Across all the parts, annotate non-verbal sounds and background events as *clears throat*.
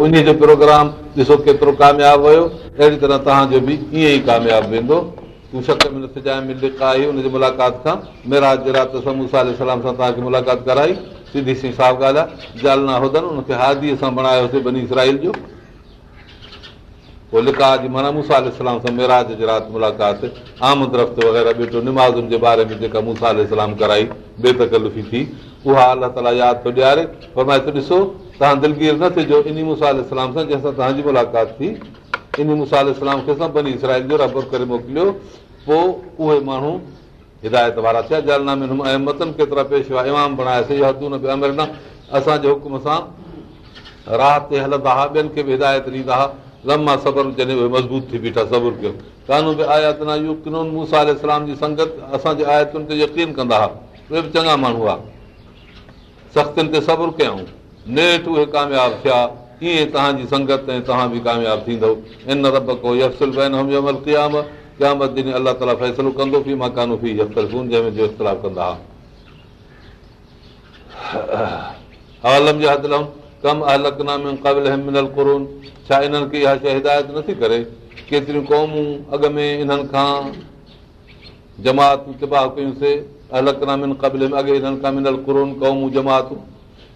उन जो प्रोग्राम ॾिसो केतिरो कामयाबु वियो अहिड़ी तरह तव्हांजो बि ईअं ई कामयाबु वेंदो हादीअ सां बणायोसीं निमाज़म जे बारे में जेका मूंसा कराई बेतकलफ़ी थी उहा अलाह ताला यादि थो ॾियारे पर मां हिते ॾिसो तव्हां दिलगीर न थिजो इन मुसाल इस्लाम सां जंहिंसां तव्हांजी मुलाक़ात थी इन बनी इसराइल जो रबर करे मोकिलियो पोइ उहे माण्हू हिदायत वारा पेश हुआ असांजे हुकुम सां राहत ते हलंदा खे बि हिदायत ॾींदा लम्मा सबर जॾहिं मज़बूत थी बीठा सबुर कयो संगत असांजे आयतुनि ते सबुर कयूं नेठ उहे कामयाबु थिया ईअं तव्हांजी संगत ऐं तव्हां बि कामयाबु थींदो इन रब को यफ़सल बैन हम अमल कयाम क्याम दिन अलाह ताला फ़ैसिलो कंदो फी मकानो फी यफ़सल कोन जंहिंमें जो इख़्तिलाफ़ु कंदा हुआ आलम जे हद लम कम अलक कुरून छा इन्हनि खे इहा शइ हिदायत नथी करे केतिरियूं क़ौमूं अॻ में इन्हनि खां जमातूं तिबाह कयूंसीं अलक अॻे इन्हनि खां मिनल कुरून क़ौमूं जमातूं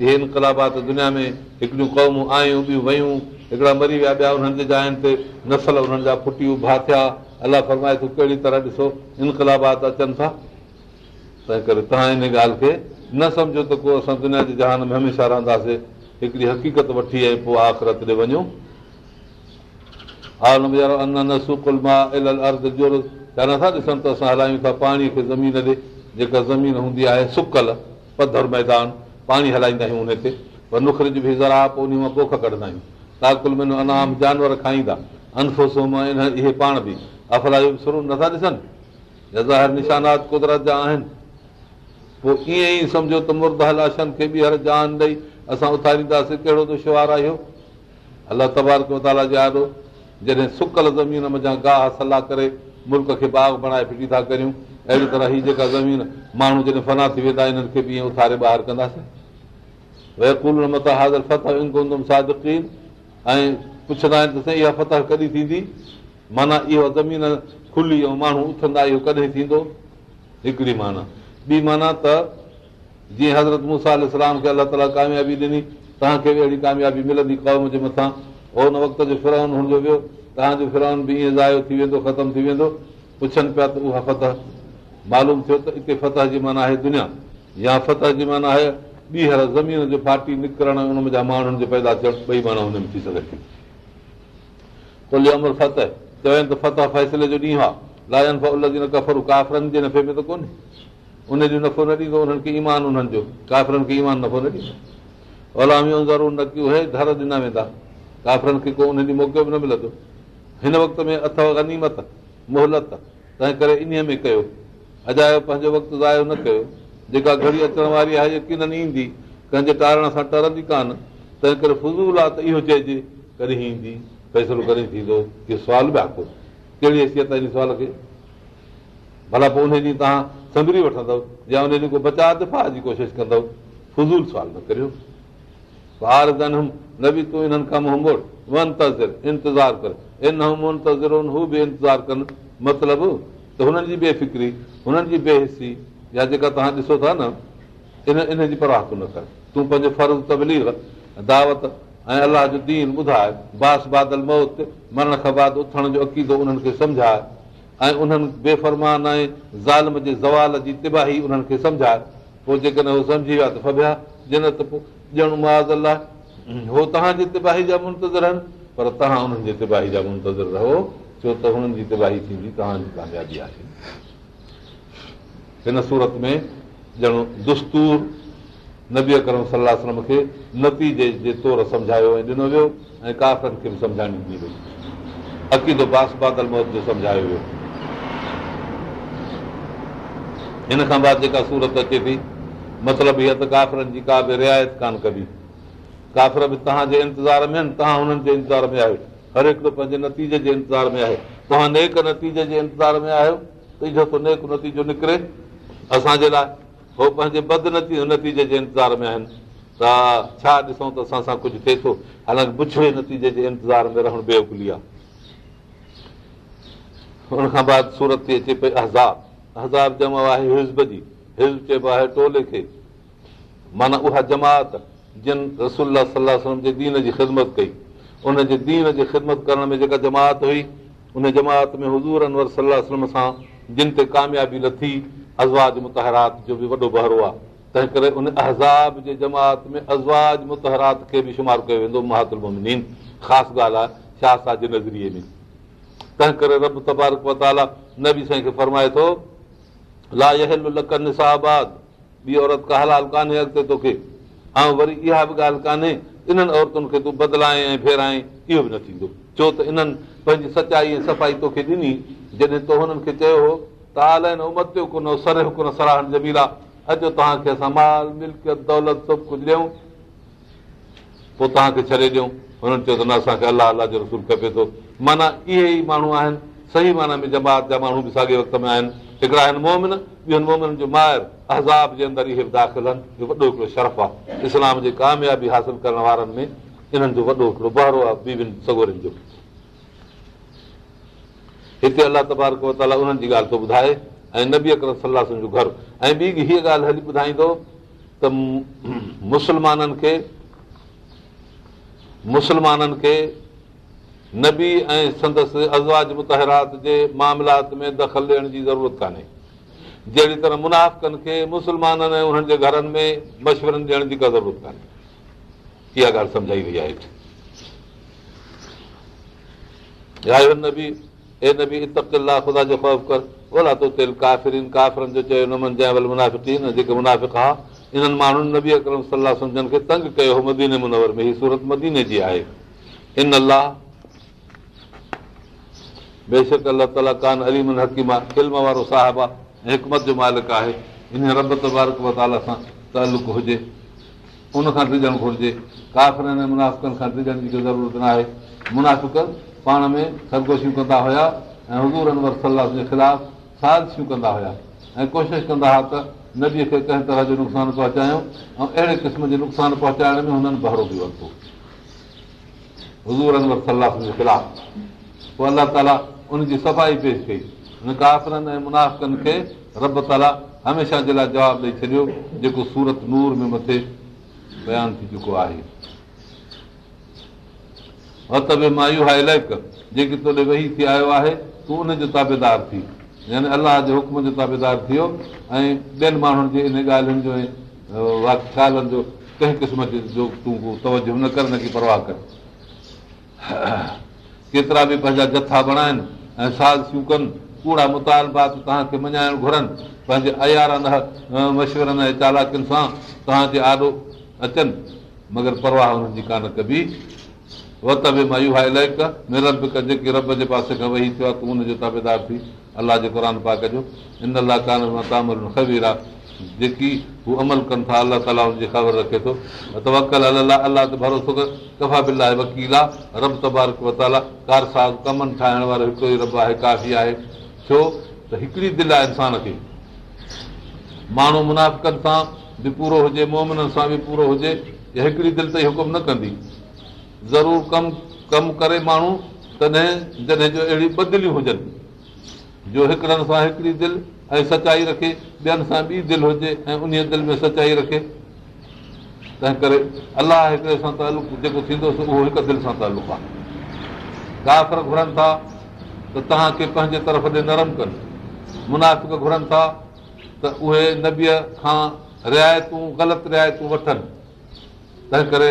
इहे इनकलाबात में हिकिड़ियूं कौमूं आयूं वयूं हिकिड़ा मरी विया अलाह फरमाए कहिड़ी तरह ॾिसो इनकलाबात अचनि था तंहिं करे तव्हां हिन ॻाल्हि खे न सम्झो त दुनिया जे जहान में हमेशह वठी ऐं पोइ आख़िरत वञूं जेका हूंदी आहे सुकल पधर मैदान पाणी हलाईंदा आहियूं उन नुखर जी बि ज़रा पोइ उन मां पोख कढंदा आहियूं ताकुल में अनाम जानवर खाईंदा अनफोसो इहे पाण बि सुरू नथा ॾिसनि ज़ाहिर निशानात कुदरत जा आहिनि पोइ ईअं ई सम्झो त मुर्द हलाशनि खे ॿीहर जान ॾेई असां उथारींदासीं कहिड़ो दुशहार आयो अला तबार कयो जॾहिं सुकल ज़मीन गाह सलाह करे मुल्क खे बाग बणाए फिटी था करियूं अहिड़ी तरह हीअ जेका ज़मीन माण्हू जॾहिं फना थी वेंदा इन्हनि खे बि ईअं उथारे ॿाहिरि कंदासीं भई हाज़िर ऐं पुछंदा आहिनि त साईं इहा फतह कॾहिं थींदी माना इहो ज़मीन खुली ऐं माण्हू उथंदा इहो कॾहिं थींदो हिकिड़ी माना ॿी माना त जीअं हज़रत इस्लाम खे अलाह ताला कामयाबी ॾिनी तव्हांखे बि अहिड़ी कामयाबी मिलंदी कौम जे मथां हो हुन वक़्त जो हुनजो वियो तव्हांजो फिरोन बि ईअं ज़ायो थी वेंदो ख़तमु थी वेंदो पुछनि पिया त उहा फतह मालूम थियो त हिते फतह जी माना आहे दुनिया या फतह जी माना आहे फाटी निकरणा माण्हू थियण थी फतह चवनि त फतह फैसले जो ॾींहुं उनजो नफ़ो न ॾींदो नफ़ो न ॾींदो न उहे धर ॾिना वेंदा काफ़रनि खे को उन ॾींहुं मौको बि न मिलंदो हिन वक़्त में अथव अनीमत मोहलत तंहिं करे इन्हीअ में कयो अजायो पंहिंजो वक़्तु ज़ायो न कयो जेका घड़ी अचण वारी आहे यकीन ईंदी कंहिंजे टारण सां टरंदी कान तंहिं करे फज़ूल आहे त इहो चइजे कॾहिं ईंदी फ़ैसिलो कॾहिं थींदो इहो बि कोन कहिड़ी हैसियत आहे सुवाल खे भला पोइ उन ॾींहुं तव्हां संभरी वठंदव या उन ॾींहुं को बचा दफ़ा जी कोशिशि कंदव फज़ूल सुवाल न करियो ॿार जनम न बि तूं इन्हनि खां मुंतज़िर इंतज़ारु कर इन हू बि कनि मतिलबु त हुननि जी बेफ़िक्री हुननि जी बेहसी या जेका तव्हां ॾिसो था न इन इन जी परवाह तूं न कर तूं पंहिंजो फर्ज़ तबली दावत ऐं अलाह जो दीन ॿुधाए बास बादल मौत मरण खां बाद उथण जो अक़ीदो उन्हनि खे सम्झाए ऐं उन्हनि बेफ़रमान ऐं ज़ालम जे ज़वाल जी तिबाही उन्हनि खे सम्झाए पोइ जेकॾहिं सम्झी विया त त जिन पोइ ॼण माज़ हो तव्हांजी तिबाही जा मुंतज़र आहिनि पर तव्हां उन्हनि जे तिबाही जा मुंतज़र रहो छो त हुननि जी तिबाही थींदी तव्हांजी कामयाबी आहे हिन सूरत में ॼण दुस्तूर नबी करम सलम खे नतीजे जे तौरु सम्झायो ऐं ॾिनो वियो ऐं काफ़रनि खे बि सम्झाइणी वई अक़ीदो मौत जो सम्झायो वियो हिन खां बाद जेका सूरत अचे थी मतिलबु हीअ त काफ़रनि जी का बि रिआयत कान कबी काफ़र बि तव्हांजे इंतज़ार में आहिनि तव्हां हुननि जे इंतज़ार में आहियो हर हिकु पंहिंजे नतीजे जे इंतज़ार में आहे तव्हां नेक नतीजे जे इंतज़ार में आहियो त इहो थो नेक नतीजो निकिरे असांजे लाइ उहो पंहिंजे बदनतीज नतीजे जे इंतज़ार में आहिनि त छा ॾिसूं त असां सां कुझु थिए थो हालांकि पुछड़े नतीजे जे इंतज़ार में रहणु बेवकुली आहे हुन खां बाद सूरत थी अचे पई अज़ाब अज़ाब आहे हिज़ब जी हिज़ब चइबो आहे टोले खे माना उहा जमात जिन रसूल सलाह जे दीन जी ख़िदमत कई उन जे दीन जी ख़िदमत करण में जेका जमात हुई उन जमात में हज़ूर अनवर सलाह सां जिन ते कामयाबी लथी अज़वाज़ मुतहरात जो बि वॾो बहरो आहे तंहिं करे उन अहज़ाब जे जमात मुतहरात खे बि शुमारु कयो वेंदो महत ख़ासि ॻाल्हि आहे तंहिं करे ॻाल्हि कान्हे इन्हनि औरतुनि खे तूं बदिलाए ऐं फेराए इहो बि न थींदो छो त इन्हनि पंहिंजी सचाई ऐं सफ़ाई तोखे ॾिनी जॾहिं तो हुननि खे चयो हो चयो त इहे माण्हू आहिनि सही माना जमात जा माण्हू बि साॻे वक़्त में आहिनि हिकिड़ा आहिनि मोमिन मोमिन जो माइर अहज़ाब जे अंदरि इहे बि दाख़िल आहिनि शर्फ़ आहे इस्लाम जी कामयाबी हासिलु करण वारनि में इन्हनि जो वॾो हिकिड़ो बहरो आहे हिते अलाह तबारक उन्हनि जी ॻाल्हि थो ॿुधाए ऐं नबी अकर सलाह जो घरु ऐं ॿी हीअ ॻाल्हि हली ॿुधाईंदो त मुसलमाननि खे मुसलमाननि खे नबी ऐं संदसि अज़वाज मुतरात जे मामलात में दख़ल ॾियण जी ज़रूरत कान्हे जहिड़ी तरह मुनाफ़नि खे मुसलमाननि ऐं उन्हनि जे घरनि में मशवरनि ॾियण जी का ज़रूरत कान्हे इहा ॻाल्हि सम्झाई वई आहे नबी اے نبی تق اللہ خدا جو خوف کر بولا تو تل کافرن کافرن جو چے انہاں دے المنافقین دے منافقاں انہاں مانو نبی اکرم صلی اللہ علیہ وسلم تنگ کرےو مدینے منور میں یہ صورت مدینے اللہ بیشک اللہ تعالی کان علیم الحکیم کلمہ وارو صحابہ حکمت جو مالک ہے انہ رب تبارک وتعالیٰ سان تعلق पाण में सरगोशियूं कंदा हुया ऐं हज़ूर अनवर सलाह जे ख़िलाफ़ु साज़िशूं कंदा हुया ऐं कोशिशि कंदा हुआ त नदीअ खे कंहिं तरह जो नुक़सानु पहुचायूं ऐं अहिड़े क़िस्म जे नुक़सानु पहुचाइण में हुननि भरो बि वरितो हज़ूर अनवर सलाह जे ख़िलाफ़ु पोइ अलाह ताला उनजी सफ़ाई पेश कई हुन काफ़िरनि ऐं मुनाफ़नि खे रब ताला हमेशह जे लाइ जवाबु ॾेई छॾियो जेको सूरत नूर में मथे बयानु थी चुको आहे त बि मां इलक तोॾे वेही थी आयो आहे तूं उन जो ताबेदार थी यानी अलाह जे हुकम जो ताबेदारु थियो ऐं ॿियनि माण्हुनि जे इन ॻाल्हियुनि जो ख़्यालनि जो कंहिं किस्म जो तूं तवजो न कर न की परवाह कर केतिरा बि पंहिंजा जथा बणाइनि ऐं साज़ियूं कनि कूड़ा मुतालबा पंहिंजे मशवरनि ऐं चालाकियुनि सां तव्हांजे आॾो अचनि मगर परवाह हुननि जी कान कबी वत में मायू बि कर जेके रब जे पासे खां वेही थियो आहे तूं हुनजो ताबेदार थी अलाह जे क़ुर पाक जो इन अलाह कान तामर ख़बीर आहे जेकी हू अमल कनि था अलाह ताला हुनजी ख़बर रखे थो अलाह अलाह ते भरोसो कर कफ़ा बिल आहे वकील आहे रब वताला कार तबारता कमन ठाहिण वारो हिकिड़ो ई रब आहे काफ़ी आहे छो त हिकिड़ी दिलि आहे इंसान खे माण्हू मुनाफ़नि सां बि पूरो हुजे मुमननि सां बि पूरो हुजे या हिकिड़ी दिलि ताईं हुकुम न कंदी ज़रूरु कमु कमु करे माण्हू तॾहिं जॾहिं जो अहिड़ी बदिलियूं हुजनि जो हिकिड़नि सां हिकिड़ी दिलि ऐं सचाई रखे ॿियनि सां ॿी दिलि हुजे ऐं उन दिलि में सचाई रखे तंहिं करे अलाह हिकिड़े सां तालुक़ु जेको थींदो उहो हिकु दिलि सां तालुक़ु आहे काफ़िर घुरनि था त तव्हांखे पंहिंजे तरफ़ ॾे नरम कनि मुनाफ़िक घुरनि था त उहे नबीअ खां रिआयतूं ग़लति रिआयतूं वठनि तंहिं करे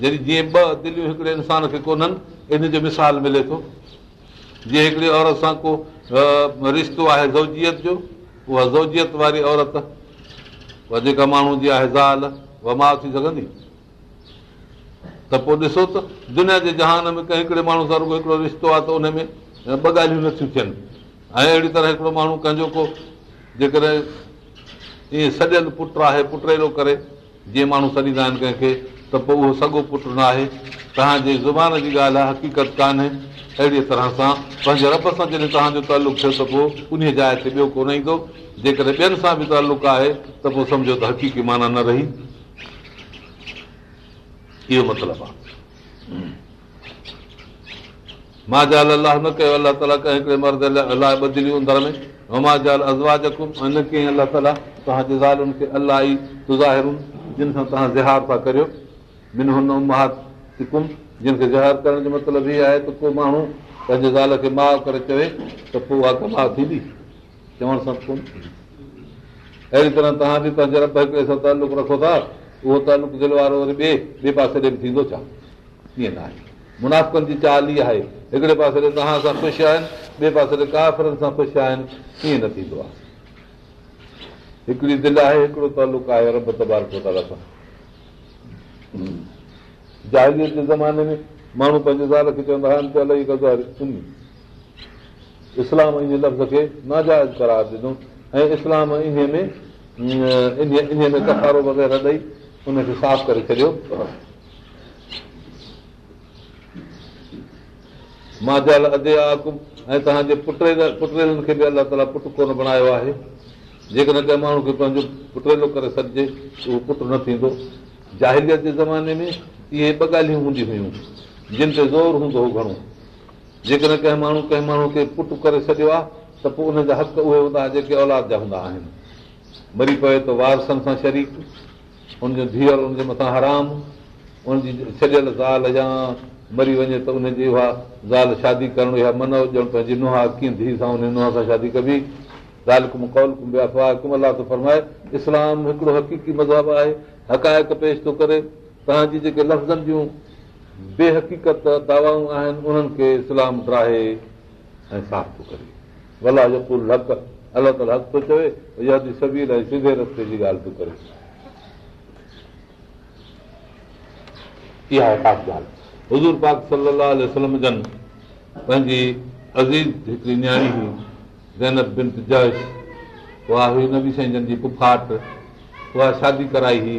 जॾहिं जीअं ॿ दिलियूं हिकिड़े इंसान खे कोन्हनि इन जो मिसाल मिले थो जीअं हिकिड़ी औरत सां को रिश्तो आहे ज़ौजियत जो उहा ज़ौजियत वारी औरत उहा जेका माण्हू जी आहे ज़ाल उहा माउ थी सघंदी त पोइ ॾिसो त दुनिया जे जहान में कंहिं हिकिड़े माण्हू सां रुॻो हिकिड़ो रिश्तो आहे त उन में ॿ ॻाल्हियूं नथियूं थियनि ऐं अहिड़ी तरह हिकिड़ो माण्हू कंहिंजो को जेकॾहिं ईअं सॼियलु पुटु आहे पुटेरो करे जीअं माण्हू सॾींदा आहिनि कंहिंखे त पोइ उहो सॻो पुटु न आहे तव्हांजे हक़ीक़त कान्हे अहिड़ीअ तरह सां पंहिंजे रब सां थियो त ईंदो जेकॾहिं तालुक आहे माना न रही मतिलबु आहे मां ज़ाल कयो सां तव्हां ज़िहार था करियो ॿिन्हुनि महा सिकुम जिन खे जहार करण जो मतिलबु इहे आहे त को माण्हू पंहिंजे ज़ाल खे माउ करे चवे त पोइ उहा कमा थींदी चवण सां कोन अहिड़ी तरह तव्हां बि पंहिंजे रब हिकिड़े सां तालुक रखो था उहो तालुक दिलि वारो वरी ॿिए ॿिए पासे ॾे बि थींदो छा कीअं न आहे मुनाफ़नि जी चाल इहा आहे हिकिड़े पासे ॾे तव्हां सां ख़ुशि आहिनि ॿिए पासे ॾे काफ़रनि सां ख़ुशि आहिनि कीअं न थींदो आहे हिकिड़ी दिलि आहे हिकिड़ो तालुक आहे रब सां जाहिरियत जे ज़माने में माण्हू पंहिंजे ज़ाल खे चवंदा इस्लाम खे नाजाइज़ करार ॾिनो ऐं छॾियो मां जाल अलाह ताला पुट कोन बणायो आहे जेकॾहिं माण्हू खे पंहिंजो पुटरेलो करे सघिजे उहो पुटु न थींदो ज़ाहिरीत जे ज़माने में इहे ॿ ॻाल्हियूं हूंदी हुयूं जिन ते ज़ोर हूंदो हो घणो जेकॾहिं कंहिं माण्हू कंहिं माण्हू खे पुटु करे छॾियो आहे त पोइ उन जा हक़ उहे हूंदा जेके औलाद जा हूंदा आहिनि मरी पए त वारसनि सां शरीक उनजी धीअर उनजे मथां हराम उनजी छॾियल ज़ाल या मरी वञे त उनजी उहा ज़ाल शादी करणु या मन हुजणु पंहिंजी नुंहां कीअं धीउ सां उन सां शादी कबी ज़ाल कुम कौल कुम कुम बि अफ़वाह अलाह फरमाए इस्लाम हिकिड़ो हक़ीक़ी मज़हब आहे हकायक पेश थो करे तव्हांजी जेके लफ़्ज़नि जूं बेहकीक़त दावाऊं आहिनि उन्हनि खे इस्लाम ड्राए हक़ थो चवे रस्ते जी हिकिड़ी नियाणी हुई उहा कुफाट उहा शादी कराई हुई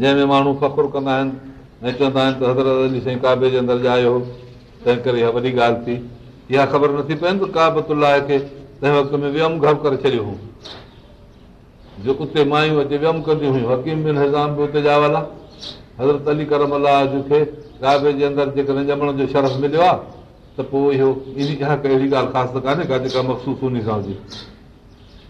जंहिंमें माण्हू फ़खुर कंदा आहिनि ऐं चवंदा आहिनि त हज़रत जे अंदरि तंहिं करे इहा वॾी ॻाल्हि थी इहा ख़बर नथी पए करे छॾियो जा माइयूं हज़रत अली करम अलाह खे ॼमण जो शर्फ़ मिलियो आहे त पोइ इहो ख़ासि कान्हे का मख़सूस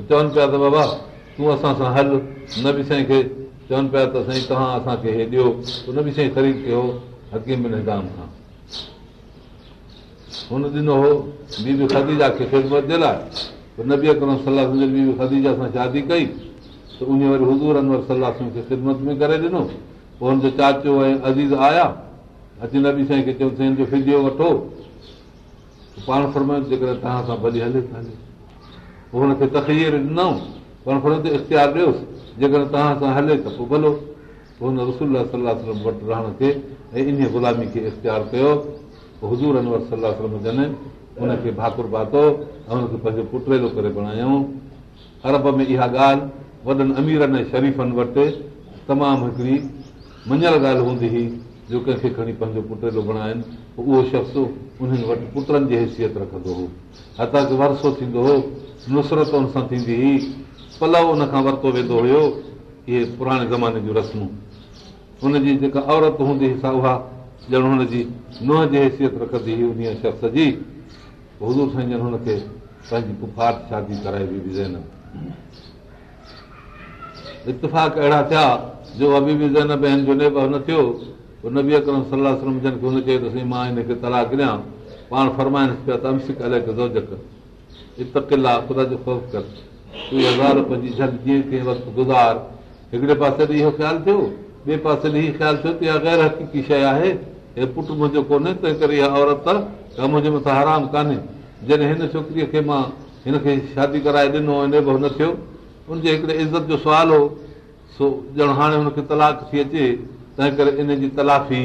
चवनि पिया त बाबा तूं असां सां हल नबी साईं खे चवनि पिया त साईं तव्हां असांखे हे ॾियो न बि साईं ख़रीद कयो हकीम बिन हिदाम खां हुन ॾिनो हो ख़दीजा खे ख़िदमत जे लाइ नबी अकरम सलाह ख़दीजा सां शादी कई त उन वरी हज़ूर अनवर सलाह खे ख़िदमत में करे ॾिनो पोइ हुनजो चाचो ऐं अज़ीज़ आया अची नबी साईं खे चयो साईं जो फिजियो वठो पाण फरमायो जेकॾहिं तव्हां सां भली हले त हले पोइ हुनखे तखीर ॾिनऊं पर हुन ते इख़्तेहार ॾियोसि जेकॾहिं तव्हां सां हले त पोइ भलो हुन रसूल सलाह वटि रहण खे ऐं इन गु़लामी खे इख़्तियार कयो पोइ हज़ूरनि वटि सलाह जन हुनखे भाकुर पातो ऐं हुनखे पंहिंजो पुटरेलो करे बणायो अरब में इहा ॻाल्हि वॾनि अमीरनि ऐं शरीफ़नि वटि तमामु हिकिड़ी मञल ॻाल्हि हूंदी हुई जो कंहिंखे खणी पंहिंजो पुटरेलो बणाइनि पोइ उहो शख़्स उन्हनि वटि पुटनि जी हैसियत रखंदो हो हताक वरसो थींदो हो नुसरत हुन सां थींदी हुई पलव हुन खां वरितो वेंदो हुयो इहे पुराणे जूं रस्मूं हुनजी जेका औरत हूंदी ॼण हुनजी नुंहं जी हैसियत जी शादी कराई इतफ़ाक़ अहिड़ा थिया जो न थियो सलाह मां हिन खे तलाकाइश पियो हिकिड़े पासे ख़्यालु थियो ख़्यालु थियो आहे हे पुट मुंहिंजो कोन्हे तंहिं करे इहा मुंहिंजे मथां हराम कान्हे जॾहिं हिन छोकिरीअ खे मां हिनखे शादी कराए ॾिनो न थियो हुनजे हिकिड़े इज़त जो सुवाल हो ॼण हाणे हुनखे तलाक थी अचे तंहिं करे जी तलाफ़ी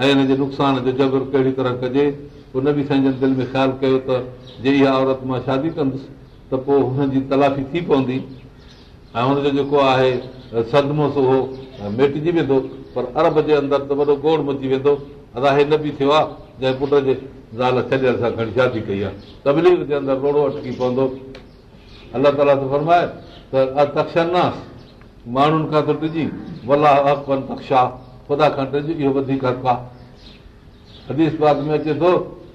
ऐं जे नुक़सान जो जबर कहिड़ी तरह कजे पोइ हुन बि दिलि में ख़्यालु कयो त जे इहा औरत मां शादी कंदुसि त पोइ हुनजी तलाफ़ी थी पवंदी ऐं हुनजो जेको आहे सदमो सो मेटिजी वेंदो पर अरब जे अंदरि त वॾो गोड़ मची वेंदो अदा हे न बि थियो आहे जंहिं पुट जे ज़ाल छॾियल सां खणी शादी कई आहे तबलीग जे अंदरि रोड़ो अटकी पवंदो अलाह ताला त फरमाए त तक्षनास माण्हुनि खां त वला तक्षा ख़ुदा खां टिज इहो वधीक हक़ु आहे हदीस बाग में अचे थो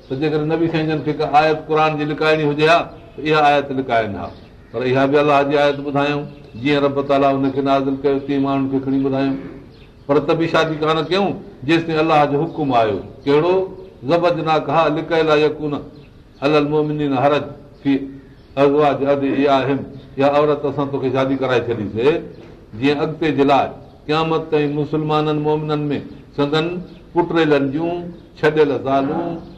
त जेकर नबी सही आयत क़ुर जी लिकाइणी हुजे हा त इहा आयत लिकाइनि हा पर इहा बि अलाह जी आयत ॿुधायूं जीअं रबत कयो तीअं ॿुधायूं पर त बि शादी कान कयूं ताईं अलाह जो हुकुम आयो कहिड़ो ज़बर औरत असां तोखे शादी कराए छॾीसीं जीअं क़यामत ताईं मुस्लमाननि मोमिननि में सदन ज़ालूं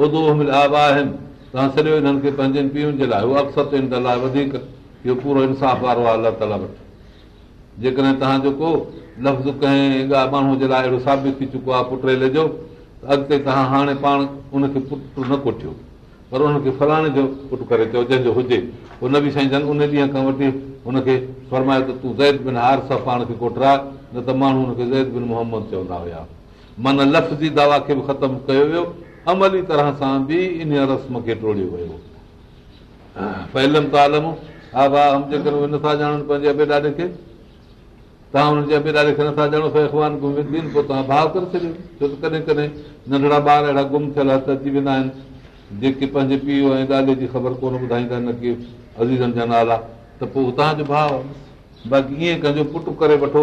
ओदूमल आहिनि त सॼो हिननि खे पंहिंजनि पीउनि जे लाइ उहो अक्सर लाइ वधीक इहो पूरो इंसाफ़ वारो आहे अलाह ताला वटि जेकॾहिं तव्हांजो को लफ़्ज़ कंहिं माण्हू जे लाइ अहिड़ो साबित थी चुको आहे पुटे लेजो त अॻिते तव्हां हाणे पाण उनखे पुट न तव्हांखे पर उनखे फलाणे जो पुटु करे चयो जंहिंजो हुजे उहो न बि साईं जन उन ॾींहं खां वठी हुनखे फरमायो त तूं ज़ैद बिन हार सां पाण खे कोटराए न त माण्हू हुनखे ज़ैद बिन मोहम्मद चवंदा हुया माना लफ़्ज़ जी दवा खे बि ख़तमु कयो वियो अमली तरह सां बि इन रस्म खे टोड़ियो वियो तालम हा भाउ जेकर नथा ॼाणनि पंहिंजे अबे ॾाॾे खे तव्हां हुननि जे अबे ॾाॾे खे नथा ॼाणो अख़बान पोइ तव्हां भाउ करे छॾियो छो त कॾहिं कॾहिं नंढड़ा ॿार अहिड़ा गुम थियल हथ अची वेंदा आहिनि जेके पंहिंजे पीउ ऐं ॾाॾे जी ख़बर कोन ॿुधाईंदा आहिनि न की अज़ीज़नि जा नाला त पोइ तव्हांजो भाउ बाक़ी ईअं कंहिंजो पुटु करे वठो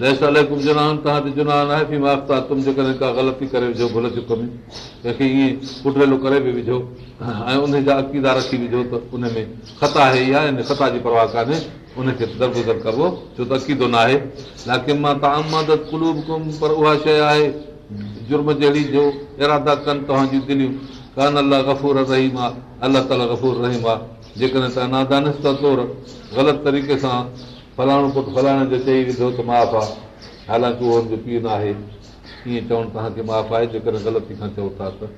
नान तव्हांजो जुनान आहे फी माफ़ तुम जेकॾहिं का ग़लती करे विझो भुल जो कमु कंहिंखे ईअं पुठवेलो करे बि विझो ऐं उनजा अक़ीदा रखी विझो त उन में ख़ता आहे इहा इन ख़ता जी परवाह कान्हे उनखे दरगुज़र कबो छो त अक़ीदो न आहे लाकिन मां तव्हां मदद कुलूब बि पर उहा शइ आहे जुर्म जहिड़ी जो इरादा कनि तव्हांजी दिलियूं कान अलाह गफ़ूर रहीम आहे अलाह ताला गफ़ूर रहीम आहे जेकॾहिं तव्हां नादान तौरु ग़लति तरीक़े सां फलाणो पुटु फलाणे चई विधो त आहे हालांकि उहो हुनजो पीउ न आहे ईअं चवणु तव्हांखे कीअं आहे जेकॾहिं ग़लती खां चओ था त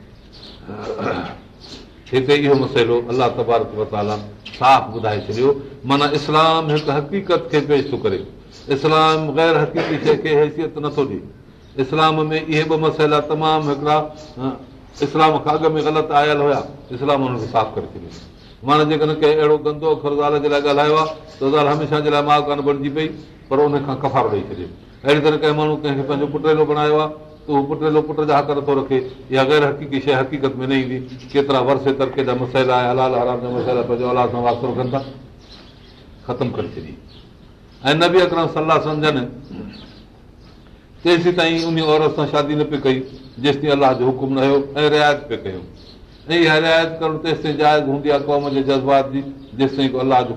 हिते इहो मसइलो अलाह तबारक साफ़ ॿुधाए छॾियो माना इस्लाम हिकु हक़ीक़त खे पेश थो करे इस्लाम ग़ैर हक़ीक़ी शइ खे हैसियत नथो ॾिए इस्लाम में इहे ॿ मसइला तमामु हिकिड़ा इस्लाम खां अॻ में ग़लति आयल हुया इस्लाम हुननि खे साफ़ करे छॾियो माण्हू जेकॾहिं कंहिं अहिड़ो कंदो ॻाल्हि जे लाइ ॻाल्हायो आहे त ज़ाल हमेशह जे लाइ माउ कान बणिजी पई पर उनखां कफ़ा ॾेई छॾियो अहिड़ी तरह कंहिं माण्हू कंहिंखे पंहिंजो पुटेलो बणायो आहे त उहो पुटेलो पुट जा हक़ नथो रखे या ग़ैर हक़ीक़ी शइ हक़ीक़त में न ईंदी केतिरा वरसे तरके जा मसइला ऐं हलाल आराम जा मसइला पंहिंजो अलाह सां वास्तो रखनि था ख़तमु करे छॾी ऐं न बि अगरि सलाह सम्झनि तेसि ताईं उन औरत सां शादी न पई कई जेसिताईं अलाह जो हुकुम न हुयो ऐं रिआयत पियो कयूं रिआयत जाइज़ हूंदी आहे क़ौम जे जज़्बात जी जेसिताईं अलाह जो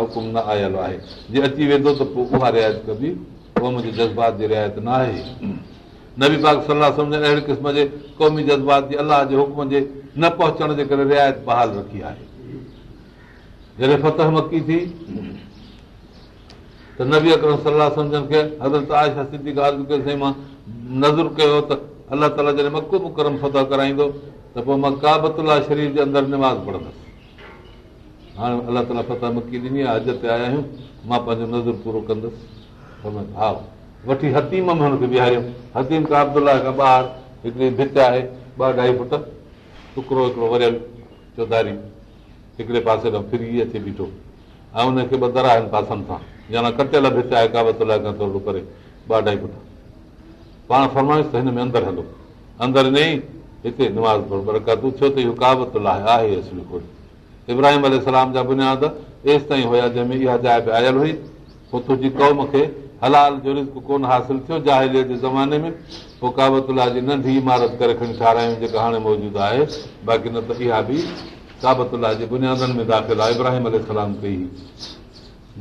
हुकुम न आयल आहे जे अची वेंदो त पोइ उहा रिआयत कबी क़ौम जे जज़्बात जी रिआयत न आहे पाक सलाह क़िस्म जे करे रिआयत बहाल रखी आहे सलाह त अलाह ताला जॾहिं मुकरम फतह कराईंदो पोइ मां काबतुला शरीफ़ जे अंदरि निमाज़ पढ़ंदुसि हाणे अलाह ताला फता मकी ॾिनी आहे आया आहियूं मां पंहिंजो नज़र पूरो कंदुसि हा वठी हतीम में हुनखे बिहारियमि हतीम का अब्दुला खां ॿाहिरि हिकिड़ी भित आहे ॿ अढाई फुट टुकड़ो हिकिड़ो वरियल चौधारी हिकिड़े पासे खां फिरी अचे बीठो ऐं हुनखे ॿ दरा आहिनि पासनि सां यानी कटियल भित आहे काबतुला खां थोरो करे ॿ अढाई फुट पाण फरमाइश त हिन में अंदरि हलो अंदरि ॾई हिते निवाज़ बरकतूं छो त इहो कहावत लाइ आहे असुल कोन इब्राहिम अल जा बुनियाद एसि ताईं हुया जंहिंमें इहा जाइ बि आयल हुई पोइ तुंहिंजी क़ौम खे हलाल जो रिस्क कोन हासिलु थियो जाहिलीअ जे ज़माने में पोइ कहावत जी नंढी इमारत करे खणी ठाहिरायूं जेका हाणे मौजूदु आहे बाक़ी न त इहा बि कहावत जे बुनियादनि में दाख़िल आहे इब्राहिम अल कई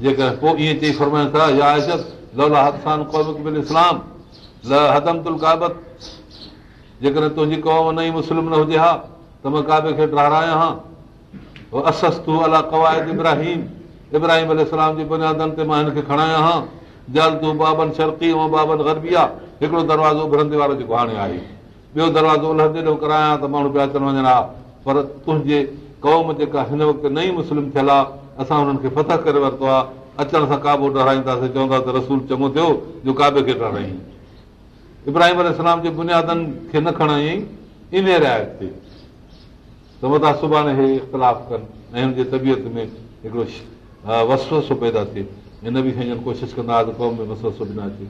हुई पोइ ईअं चई फरमाइनि था इहा आयशत लौला हदसान कौमिक बिल इस्लाम ल हदम तुल जेकॾहिं तुंहिंजी कौम न ई मुस्लिम न हुजे हा त मां काबे खे डारायां हा तू अला कवायद इब्राहिम इब्राहिम जी बुनियादनि ते मां हिनखे खणायां हा तू बाबन शर्की ऐं बाबन गरबी आहे हिकिड़ो दरवाज़ो उभरंदे वारो जेको हाणे आहे ॿियो दरवाज़ो अलो करायां त माण्हू पिया अचनि वञनि हा पर तुंहिंजे क़ौम जेका हिन वक़्तु नई मुस्लिम थियल आहे असां हुननि खे फतह करे वरितो आहे अचण सां काबो काबू चवंदा त रसूल चङो थियो जो काबे खे ठाराई इब्राहिम अल जे बुनियादनि खे न खणाई इन रिआयत ते त मथां सुभाणे हे इख़्तिलाफ़ कनि ऐं हुनजे तबियत में हिकिड़ो वसवसो पैदा थिए हिन थियनि ऐं कोशिशि कंदा त क़ौम में वसवसो बि न अचे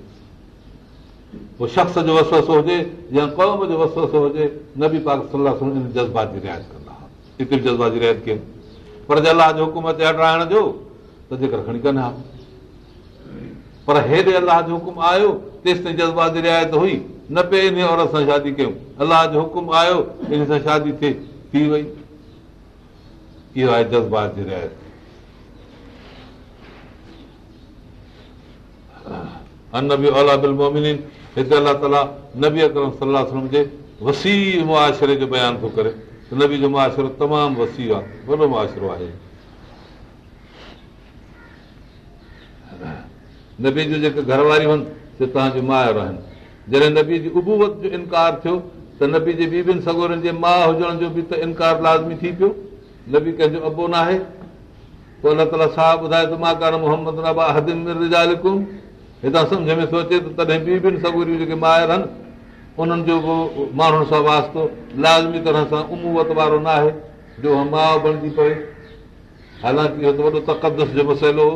पोइ शख़्स जो वसवसो हुजे या क़ौम जो वसवसो हुजे न बि हिन जज़्बात जी रिआयत कंदा केतिरी जज़्बात जी रिआयत कनि पर जे अलाह हुकूमत हटाइण जो त जेकर खणी कनि हा पर हेॾे अलाह जो हुकुम आयो तेसि ताईं जज़्बात जी रिआत हुई न पए हिन औरत सां शादी कयूं अलाह जो हुकुम आयो हिन सां शादी अलाह तालबी वसी मुआरे जो बयान थो करे नबी जो मुआशरो तमामु वसी आहे वॾो मुआशिरो आहे नबी जूं जेके घरवारियूं आहिनि से तव्हांजी माउ आहिनि जॾहिं नबी जी उबूवत जो इनकार थियो त नबी जे ॿी ॿिन सगोरनि जे माउ हुजण जो बि त इनकार लाज़मी थी पियो नबी कंहिंजो अबो न आहे पोइ अलाह ताला त मां कान मोहम्मद हितां सम्झ में सोचे जेके उन्हनि जो बि माण्हुनि सां वास्तो लाज़मी तरह सां उमूवत वारो न आहे जो माउ बणिजी पए हालांकि इहो त वॾो तक़दस जो मसइलो हो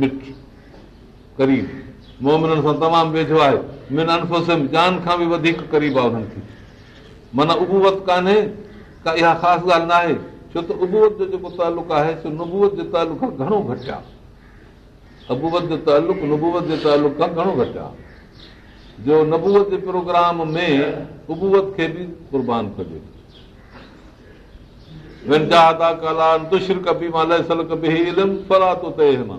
मिठ क़रीब मोमिननि सां तमामु वेझो आहे मिन अनफुसम जान खां बि वधीक क़रीब आहे हुननि खे माना उबूवत कान्हे का इहा ख़ासि ॻाल्हि न आहे छो त उबूवत जो जेको तालुक आहे सो नुबूअत जो तालुक खां घणो घटि आहे अबूवत जो तालुक नुबूअत जे तालुक खां घणो घटि आहे जो नबूअत जे प्रोग्राम में उबूवत खे बि क़ुर्बान कजे वेंदा कला तुशर कबी मां लहसल कबी तए मां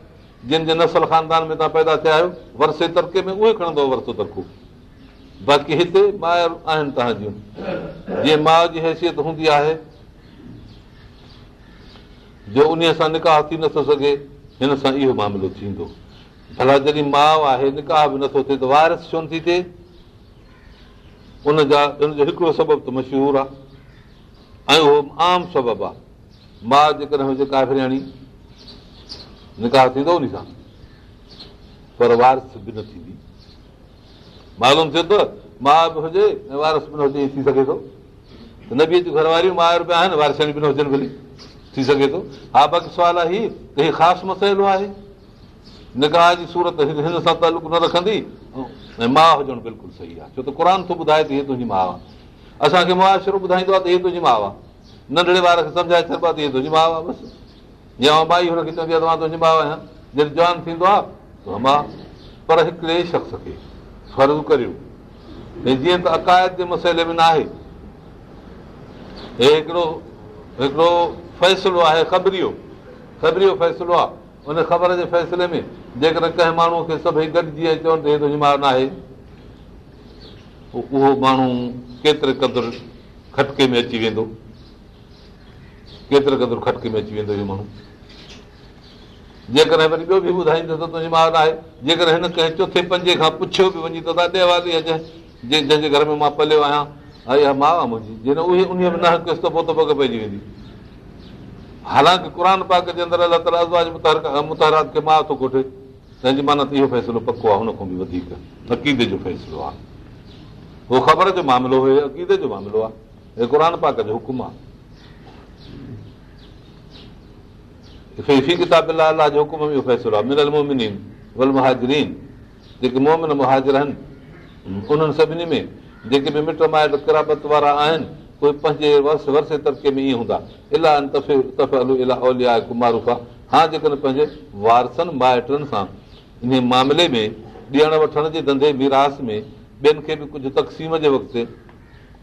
जिन जे नसल ख़ानदान में तव्हां पैदा थिया आहियो वरसे तरके में उहे खणंदो वरसो तरको बाक़ी हिते माइर आहिनि तव्हां जूं जीअं माउ जी हैसियत हूंदी आहे जो उन सां निकाह थी नथो सघे हिन सां इहो मामिलो थींदो भला जॾहिं माउ आहे निकाह बि नथो थिए त वायरस छो न थी थिए उनजा हिकिड़ो सबबु त मशहूरु आहे ऐं उहो आम सबबु आहे माउ जेकॾहिं हुजे जेका निकाह थींदो उन सां पर वारस बि न थींदी मालूम थिए थो माउ बि हुजे ऐं वारस बि न हुजे थी सघे थो न बि घर वारियूं माइयार बि आहिनि वारिश बि न हुजनि भली थी सघे थो हा बाक़ी सुवाल आहे त हीउ ख़ासि मसइलो आहे निकाह जी सूरत हिन सां तालुक न रखंदी ऐं माउ हुजणु बिल्कुलु सही आहे छो त क़ुर थो ॿुधाए त हीअ तुंहिंजी माउ आहे असांखे मुआशिरो ॿुधाईंदो आहे त हीअ तुंहिंजी माउ आहे नंढड़े ॿार खे सम्झाए छॾिबो आहे त हीअ तुंहिंजी माउ आहे बसि या हमाई हुनखे चवंदी आहे त मां तुंहिंजी आहियां जॾहिं जान थींदो आहे मां पर हिकिड़े शख़्स खे फर्ज़ु करियो जीअं त अकाइद जे मसइले में न आहे हे हिकिड़ो हिकिड़ो फ़ैसिलो आहे ख़बरियो ख़बरियो फ़ैसिलो आहे उन ख़बर जे फ़ैसिले में जेकर कंहिं माण्हूअ खे सभई गॾिजी ऐं चवनि त हे तुंहिंजी माउ न आहे उहो माण्हू केतिरे क़दुरु खटके में अची वेंदो केतिरे क़दुरु खटके में अची वेंदो इहो माण्हू जेकॾहिं वरी ॿियो बि ॿुधाईंदो त तुंहिंजी माउ न आहे जेकॾहिं पंजे खां पुछियो बि वञी त अचे जंहिंजे घर में मां पलियो आहियां ऐं इहा माउ आहे मुंहिंजी जॾहिं उहे उन में न त त पोइ पइजी वेंदी हालांकि क़ुर पाक जे अंदरि अलाह ताला अज़वाज खे माउ थो कोठे तंहिंजी माना त इहो फ़ैसिलो पको आहे हुन खां बि वधीक अक़ीदे जो फ़ैसिलो आहे उहो ख़बर जो मामिलो हुयो अक़ीद जो मामिलो आहे हे क़ुर पाक जो हुकुम आहे फे फी किताबन जेके मोमिन महाजर उन्हनि सभिनी में जेके आहिनि उहे पंहिंजे तबिके में ईअं हा जेकॾहिं पंहिंजे वारसनि माइटनि सां इन मामले में ॾियण वठण जे धंधे मीरास में ॿियनि खे बि कुझु तक़सीम जे वक़्तु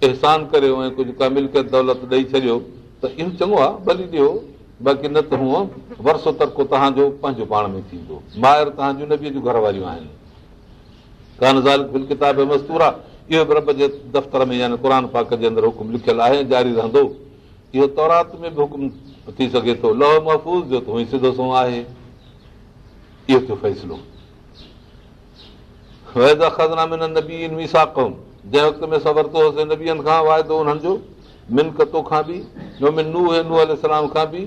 अहसान करियो ऐं कुझु कामिल करे दौलत ॾेई छॾियो त इहो चङो आहे भली ॾियो बल्कि न त हूअ वरसो तरको तव्हांजो पंहिंजो पाण में थींदो माहिर तव्हांजूं नबीअ जूं घर वारियूं आहिनि का नज़ार गुल किताब मस्तूर आहे इहो रब जे दफ़्तर में यानी क़ुर पाक जे अंदरि हुकुम लिखियलु आहे जारी रहंदो इहो तौरात में बि हुकुम थी सघे थो लह महफ़ूज़ जो तूं सिधो सो आहे इहो थियो फ़ैसिलो वैदा ख़ज़ना में न बि मीसा कम जंहिं वक़्त में असां वरितो नबीअनि खां वाइदो हुननि जो मिनकतो खां बि नूह नूह अल खां बि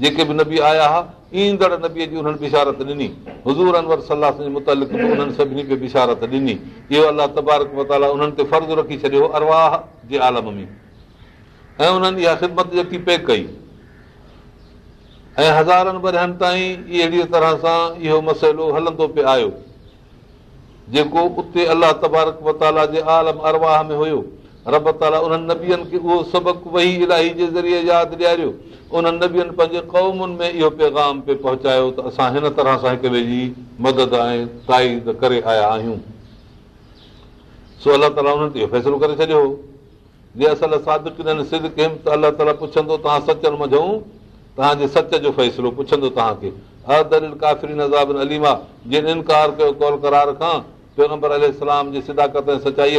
जेके बि नबी आया हुआ ईंदड़ नबीअ जी उन्हनि बिशारत ॾिनी हज़ूर अनवर सलाह जे मुतालिक़ उन्हनि सभिनी खे बिशारत ॾिनी इहो अलाह तबारक मताला उन्हनि ते फ़र्ज़ु रखी छॾियो अरवाह जे आलम में ऐं उन्हनि इहा ख़िदमत जेकी पे कई ऐं हज़ारनि वरहनि ताईं अहिड़ीअ तरह सां इहो मसइलो हलंदो पियो आयो जेको उते अलाह तबारक मताला जे आलम अरवाह में हुयो रब ताला उन्हनि नबियनि खे उहो सबक इलाही जे ज़रिए यादि ॾियारियो उन्हनि नबियनि पंहिंजे क़ौमुनि में इहो पैगाम पे पहुचायो त असां हिन तरह सां जी मदद ऐं आया आहियूं फ़ैसिलो करे छॾियो तव्हां सचनि मझऊं तव्हांजे सच जो फ़ैसिलो पुछंदो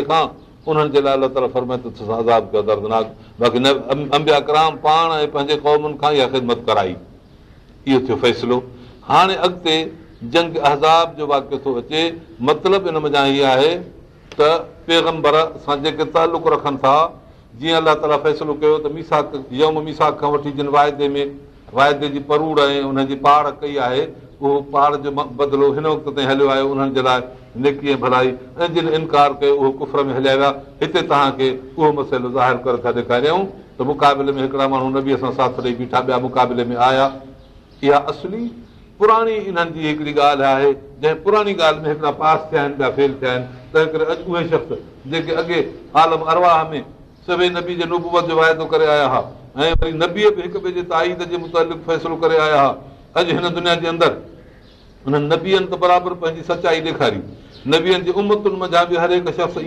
खां उन्हनि जे लाइ अलाह ताला फरमाए त आज़ादु कयो दर्दनाक बाक़ी न अंबिया क्राम पाण ऐं पंहिंजे क़ौमुनि खां इहा ख़िदमत कराई इहो थियो फ़ैसिलो हाणे अॻिते जंग अहज़ाब जो वाकियो थो अचे मतिलबु इन मा इहा आहे त पैगम्बर सां जेके तालुक़ु रखनि था जीअं अलाह ताला फ़ैसिलो कयो त मीसाक यम मीसाक खां वठी जिन वाइदे में वाइदे जी परूड़ ऐं हुनजी पाड़ कई आहे उहो पहाड़ जो बदिलो हिन वक़्त वक़्तु हलियो आहे उन्हनि जे लाइ ऐं ऐं भलाई जिन इनकार कयो उहो कुफर में हलिया विया हिते तव्हांखे उहो मसइलो ज़ाहिर करे था ॾेखारियऊं त मुक़ाबले में हिकिड़ा माण्हू नबीअ सां साथ ॾेई बीठा ॿिया मुक़ाबले में आया इहा असली पुराणी इन्हनि जी हिकिड़ी ॻाल्हि आहे जंहिं पुराणी ॻाल्हि में हिकिड़ा पास थिया आहिनि ॿिया फेल थिया आहिनि तंहिं करे अॼु उहे शख़्स जेके अॻे आलम अरवाह में सभई नबी जे नुबूबत जो वाइदो करे आया हुआ ऐं वरी नबीअ बि हिक ॿिए जे ताईद जे मुतालिक़ फ़ैसिलो करे आया हुआ न बराबरि पंहिंजी सचाई ॾेखारी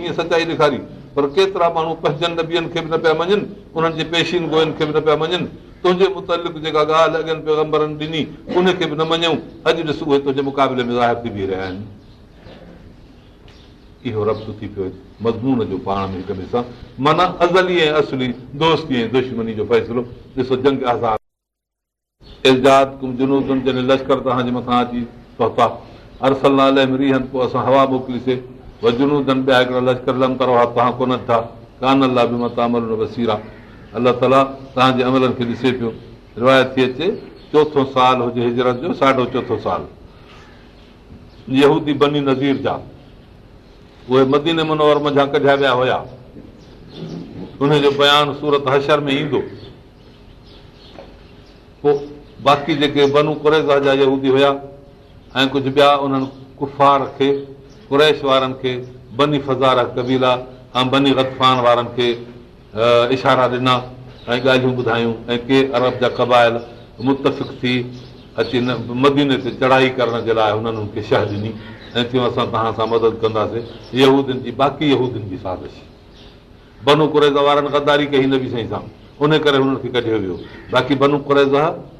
ॾेखारी पर केतिरा माण्हू पंहिंजनि नबीअनि खे बि न मञूं अॼु तुंहिंजे मुक़ाबले में ज़ाहिर थी पियो मज़मून जो अज़ली ऐं असली दोस्ती दुश्मनी जो फ़ैसिलो कढिया विया हुया हुन जो बयान सूरत हशर में ईंदो बाक़ी जेके बनू कुरेज़ा जा यहूदी हुया ऐं कुझु ॿिया उन्हनि कुफार खे कुरैश वारनि खे बनी फज़ारा कबीला ऐं बनी गदफान वारनि खे इशारा ॾिना ऐं ॻाल्हियूं ॿुधायूं ऐं के अरब जा क़बायल मुतफ़िक़ थी अची न मदीने ते चढ़ाई करण जे लाइ हुननि हुनखे शह ॾिनी ऐं चयूं असां तव्हां सां मदद कंदासीं यहूदियुनि जी बाक़ी यहूदियुनि जी साज़िश बनू कुरेज़ा वारनि गदारी कई न बि साईं सां उन करे हुननि खे कढियो वियो बाक़ी बनू कुरेज़ा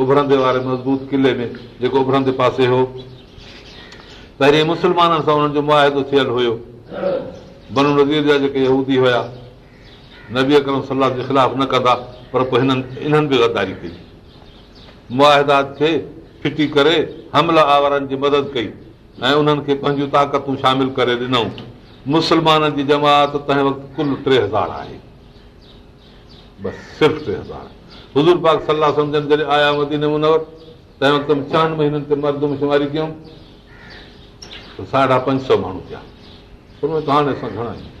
उभरंदे वारे मज़बूत क़िले में जेको उभरंदे पासे हो पहिरीं मुस्लमाननि सां हुननि जो मुआदो थियलु हुयो बनू नज़ीर जा जेके उदी हुया नबी अकरम सलाह जे ख़िलाफ़ु न कंदा पर पोइ हिननि इन्हनि बि गदारी कई मुआदा खे फिटी करे हमला आवारनि जी मदद कई ऐं उन्हनि खे पंहिंजूं ताक़तूं शामिलु करे ॾिनऊं मुस्लमाननि जी जमात तंहिं वक़्तु कुल टे हज़ार आहे बसि सिर्फ़ु टे हज़ार हज़ूर पाक सलाह सम्झनि करे आया वक़्तु चारि महीननि ते शुमारी कयूं साढा पंज सौ माण्हू असां घणा आहियूं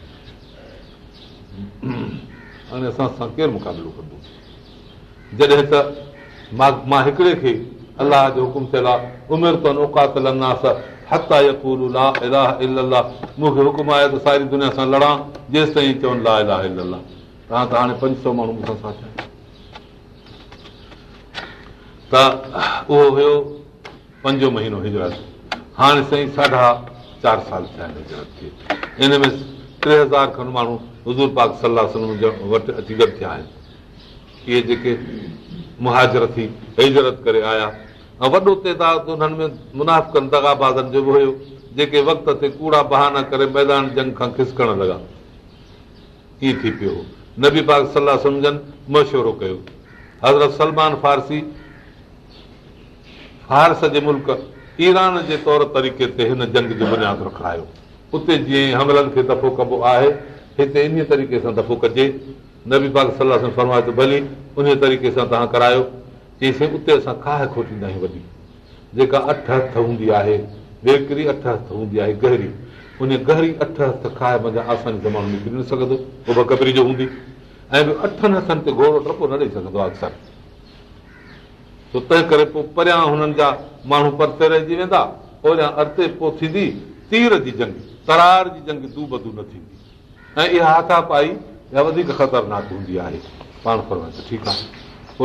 हाणे असां सां केरु मुक़ाबिलो कंदो जॾहिं त मां हिकिड़े खे अलाह जो हुकुम थियल आहे उमिरि अथनि सां लड़ा जेसि ताईं चवनि तव्हां त त उहो हुयो पंजो महीनो हिजरत हाणे साईं साढा चारि साल थिया आहिनि हिजरत खे इन में टे हज़ार खनि माण्हू हज़ूर पाक सलाह सलम वटि अची गॾु थिया आहिनि इहे जेके मुहाजर थी हिजरत करे आया ऐं वॾो तइदादु में मुनाफ़ कनि दगाबाज़न जो बि हुयो जेके वक़्त ते कूड़ा बहाना करे मैदान जंग खां खिसकण लॻा कीअं थी पियो नबी पाक सलाह सम्झनि मशवरो कयो हज़रत सलमान फारसी हर सॼे मुल्क ईरान जे तौर तरीक़े ते हिन जंग जो बुनियादु रखायो उते जीअं हमलनि खे दफ़ो कबो आहे हिते इन तरीक़े सां दफ़ो कजे नबी पाक सलाह सां फरमाए त भली उन तरीक़े सां तव्हां करायो चई उते असां काह खोटींदा आहियूं वॾी जेका अठ हथ हूंदी आहे वेकिरी अठ हथ हूंदी आहे गहरी उन गहरी अठ हथ खाहि मा आसानी सां माण्हू निकिरी न सघंदो उहो बकबरी जो हूंदी ऐं ॿियो अठनि हथनि ते घोड़ो टपो न ॾेई सघंदो आहे अक्सर तंहिं करे पोइ परियां माण्हू परते रहिजी वेंदा अरिते हाका पाईंदा पोइ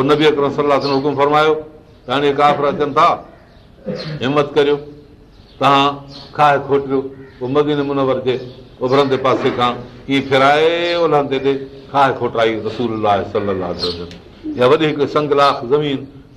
न बियो त हाणे काफ़िर अचनि था हिमत करियो तव्हां खाए खोटियो पोइ मदीन मुनवर जे उभरंदे पासे खां की फिराए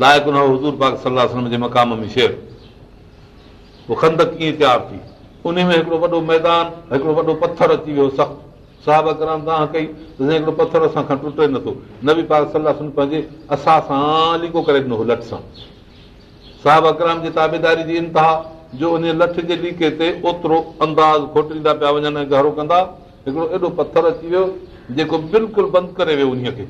लाइक़ु न हो हज़ूर पाक सलाह सलम जे मक़ाम में शेर उहो खंद कीअं तयारु थी उन में हिकिड़ो वॾो मैदान हिकिड़ो वॾो पथर अची वियो सख़्तु साहिब खां टुटे नथो न बि पाक सलम पंहिंजे असां सां लीको करे ॾिनो हो लठ सां साहिब अकराम जी ताबेदारी जी इंतिहा जो उन लठ जे लीके ते ओतिरो अंदाज़ खोटींदा पिया वञनि गहरो कंदा हिकिड़ो एॾो पथर अची वियो जेको बिल्कुलु बंदि करे वियो उन खे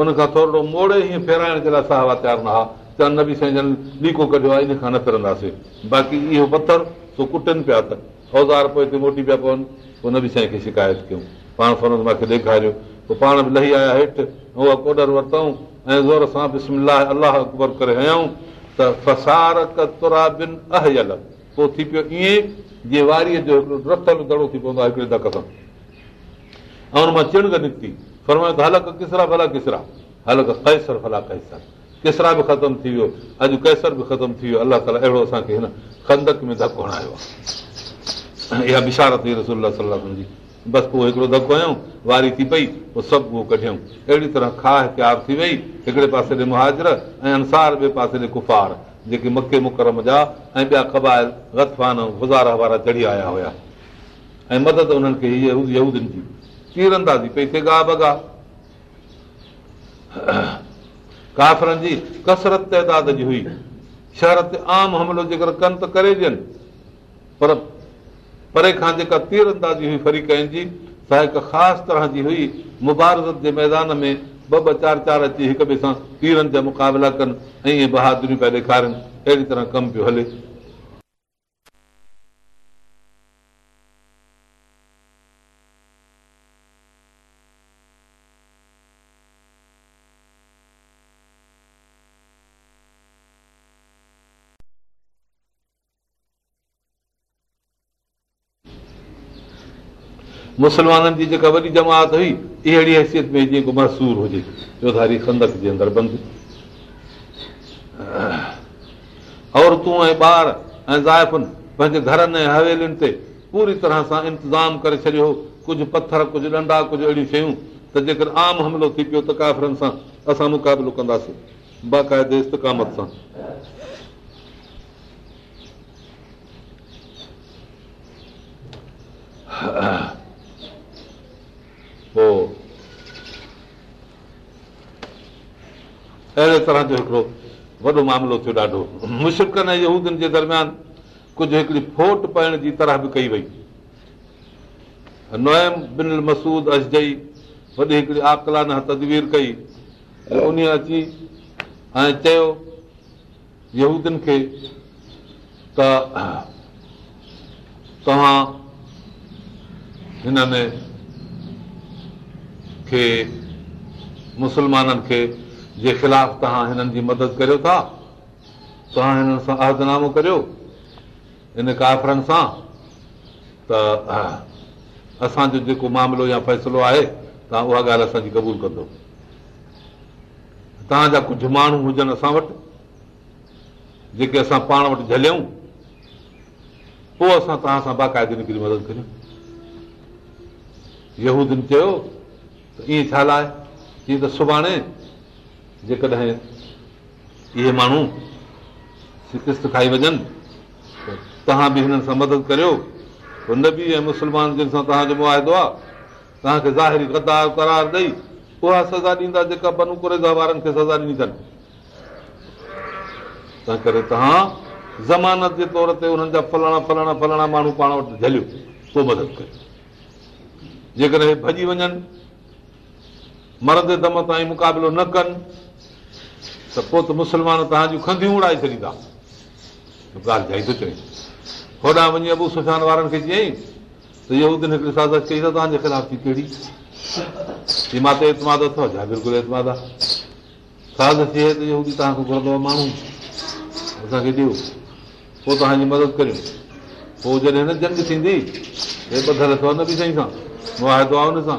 उनखां थोरो मोड़े ई फेराइण जे लाइ सावा तयारु न हुआ बि साईं लीको कढियो आहे इन खां न फिरंदासीं बाक़ी इहो पथर त कुटनि पिया त औज़ार पोइ हिते मोटी पिया पवनि पोइ बि साईं खे शिकायत कयूं पाण मूंखे ॾेखारियो पोइ पाण बि लही आया हेठि उहा कोडर वरितऊं ऐं ज़ोर सां बि अलाह अकबर करे हयऊं त अहयल पोइ थी थी पियो ईअं वारीअ जो रथल दड़ो पवंदो आहे हिकिड़े दक सां ऐं हुन मां चिड़ग निकिती फरमायो त हलक किसरा भला किसरा हलक कैसर भला कैसर किसरा बि ख़तमु थी वियो अॼु कैसर बि ख़तमु थी वियो अलाह ताला अहिड़ो असांखे हिन खंदक में धकु हणायो आहे इहा बिशारत हुई रसोल सलाह जी बसि पोइ हिकिड़ो धकु हयो वारी थी पई पोइ सभु उहो कढियऊं अहिड़ी तरह खाह तयारु थी वई हिकिड़े पासे ॾे मुहाजर ऐं अंसार ॿिए पासे ॾे कुफार जेके मके मुकरम जा ऐं ॿिया क़बायल गतफान गुज़ारा वारा चढ़ी आया हुया ऐं मदद उन्हनि खे हीअ यूदियुनि जी पई थिए गाह बगा काफ़रनि जी जी कसरत तइदाद हुई शहर ते आम हमिलो जेकर कनि त करे ॾियनि पर परे खां जेका तीरंदाज़ी हुई जी हिकु ख़ासि तरह जी हुई मुबारक जे मैदान में ॿ ॿ चारि चारि अची हिक ॿिए सां तीरनि जा मुक़ाबला कनि ऐं इहे बहादुरियूं पिया ॾेखारनि अहिड़ी तरह कमु पियो हले मुस्लमाननि जी जेका वॾी जमात हुई अहिड़ी हैसियत में औरतूं पूरी तरह सां इंतज़ाम करे छॾियो कुझु पथर कुझु ॾंडा कुझु अहिड़ियूं शयूं त जेकर आम हमिलो थी पियो त काफ़िरनि सां असां मुक़ाबिलो कंदासीं बाक़ाइदे सां पोइ अहिड़े तरह जो हिकिड़ो वॾो मामिलो थियो ॾाढो मुशिकनि ऐं मुशकूदनि जे दरमियान कुझु हिकिड़ी फोट पाइण जी तरह बि कई वई नोएम बिन मसूद अजई वॾी हिकिड़ी आकलान तदवीर कई उन अची ऐं चयो यहूदियुनि खे त तव्हां हिन में खे मुसलमाननि खे जे ख़िलाफ़ तव्हां हिननि जी मदद करियो था तव्हां हिननि सां अहदनामो करियो हिन काफ़रनि सां त असांजो जेको मामिलो या फैसिलो आहे तव्हां उहा ॻाल्हि असांजी क़बूल कंदो तव्हांजा कुझु माण्हू हुजनि असां वटि जेके असां पाण वटि झलियऊं पोइ असां तव्हां सां बाक़ाइदे निकिरी मदद करियूं दिन चयो त ईअं ख़्यालु आहे जीअं त सुभाणे जेकॾहिं इहे माण्हू किश्त खाई वञनि तव्हां बि हिननि सां मदद करियो हुन बि ऐं मुस्लमान जिन सां तव्हांजो मुआदो आहे तव्हांखे ज़ाहिरी क़तार करार ॾेई उहा सज़ा ॾींदा जेका बनू कुरेज़ा वारनि खे सज़ा ॾिनी अथनि तंहिं करे तव्हां ज़मानत जे तौर ते उन्हनि जा फलाणा फलाणा फलाणा माण्हू पाण वटि झलियो पोइ मदद कयो जेकॾहिं भॼी वञनि मरंदे दम ताईं मुक़ाबिलो न कनि त पोइ त मुस्लमान तव्हांजूं खंदियूं उड़ाए छॾींदा ॻाल्हि जाइ थो चई होॾां वञी अबू वारनि खे चयईं त इहो हिकिड़ी साज़त चई त तव्हांजे थी कहिड़ी जी मां त एतमाद अथव छा बिल्कुलु एतमाद आहे साज़त थिए त तहूदी तव्हांखे घुरंदो आहे माण्हू असांखे ॾियो पोइ तव्हांजी मदद करियूं पोइ जॾहिं जंग थींदी हे पधर अथव न बि साईं सां मुआदो आहे हुन सां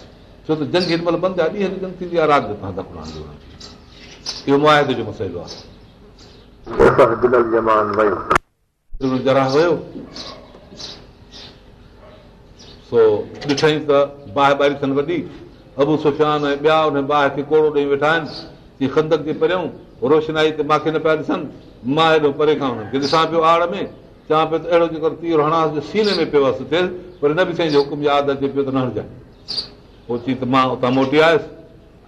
बाहिनी परियूं न पिया ॾिसनि मां हेॾो परे खां पहुची त मां उतां मोटी आयुसि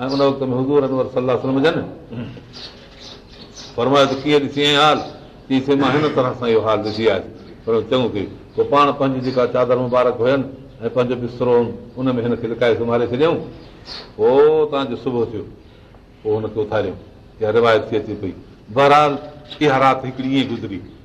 ऐं उन वक़्त में हज़ूर अनवर सलाह फरमायो त कीअं ॾिसी आई हाल चई मां हिन तरह सां इहो हाल ॾिसी आयसि पर चङो पोइ पाण पंहिंजी जेका चादर मुबारक हुयनि ऐं पंहिंजो बिस्तरो उन में हिनखे लिकाए संभाले छॾियऊं पोइ तव्हांजो सुबुह थियो पोइ हुनखे उथारियऊं रिवायत थी अचे पई बहरहाल इहा राति हिकिड़ी ईअं गुज़री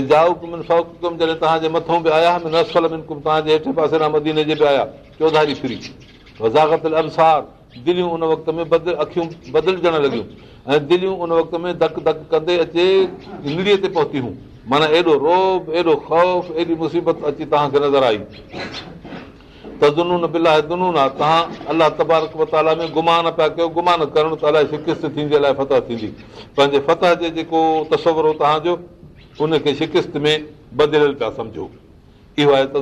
जॾहिं तव्हांजे मथां बि आया न सल मिनकुम तव्हांजे हेठे पासे न मदीने जे बि आया चौधारी फिरी वज़ाकत अंसार दिलियूं उन वक़्त में बदल अखियूं बदिलजण लॻियूं ऐं दिलियूं उन वक़्त में धक धक कंदे अचे हिंदड़ीअ ते पहुती हुयूं माना एॾो रोब एॾो ख़ौफ़ एॾी मुसीबत अची तव्हांखे नज़र आई त दुनून बिला दुनून आहे तव्हां अलाह तबारक ताला में गुमान पिया कयो गुमान करण त अलाए शिकिस्त थींदी अलाए फतह थींदी पंहिंजे फतह जे जेको तस्वर हो तव्हांजो उनखे शिकिस्त में बदिलियल पिया सम्झो इहो आहे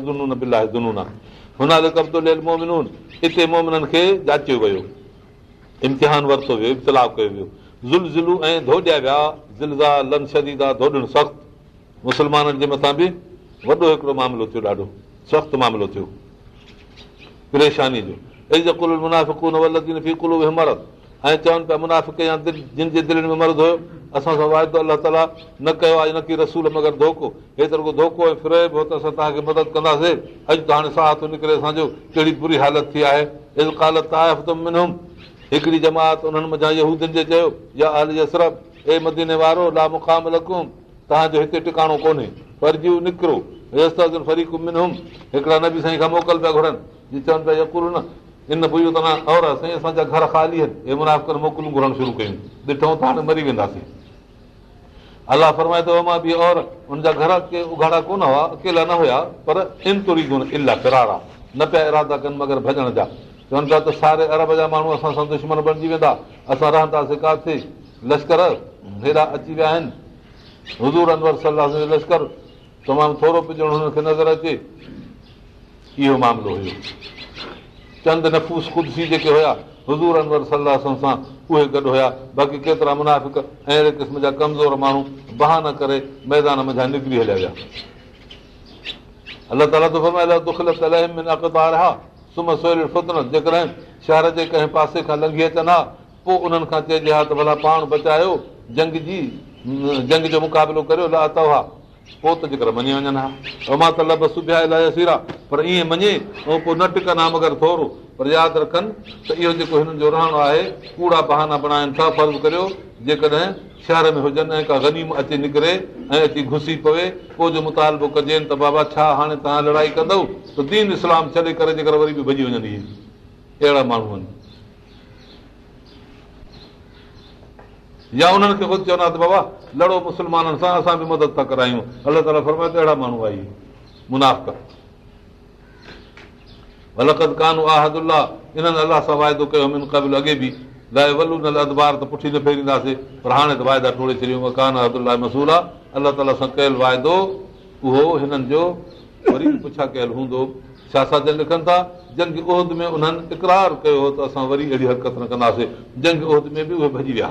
जाचियो वियो इम्तिहान वरितो वियो सख़्तु मुस्लमाननि जे मथां बि वॾो हिकिड़ो मामिलो थियो ॾाढो सख़्तु मामिलो परेशानी जो ऐं चवनि पिया मुनाफ़ कया जिन में सां वाइदो अलाह न कयो रसूल मगर धोको हेतिरो धोको ऐं तव्हांखे मदद कंदासीं कहिड़ी बुरी हालत थी आहे मदीने वारो ला तव्हांजो हिते टिकाणो कोन्हे मोकल पिया घुरनि पिया इन पुॼो ख़ाली आहिनि कनि मगर भॼण जा चवनि पिया त सारे अरब जा माण्हू असां सां दुश्मन बणिजी वेंदा असां रहंदासीं किथे लश्कर हेॾा अची विया आहिनि लश्कर तमामु थोरो पिजणु हुनखे नज़र अचे इहो मामिलो हुयो चंद नफ़ूस क़िस्म जा कमज़ोर माण्हू बहान करे मैदान मथां निकिरी हलिया विया अलाह ताला दुख में शहर जे कंहिं पासे खां लंघी अचनि हा पोइ उन्हनि खां चइजे हा त भला पाण बचायो जंग जी जंग जो मुक़ाबिलो करियो ला पोइ त जेकर मञे वञनि हा अमा त लफ़ सुबीरा पर ईअं मञे ऐं पोइ न टिक न मगरि थोरो पर यादि रखनि त इहो जेको हिननि जो रहणो आहे कूड़ा बहाना बणाइनि था फर्ज़ु करियो जेकॾहिं शहर में हुजनि ऐं का गॾी अचे निकिरे ऐं अची घुसी पवे पोइ जो मुतालबो कजे त बाबा छा हाणे तव्हां लड़ाई कंदव त दीन इस्लाम छॾे करे जेकर वरी बि भॼी वञनि इहे अहिड़ा माण्हू आहिनि या उन्हनि खे ख़ुदि चवंदा त बाबा लड़ो मुस्लमाननि सां असां बि मदद था करायूं अलाह ताला फरमाए तोड़े मसूल आहे अलाह सां कयल वाइदो छा जन लिखनि था इकरार कयो त वरी अहिड़ी हरकत न कंदासीं जंग उहिद में बि भॼी विया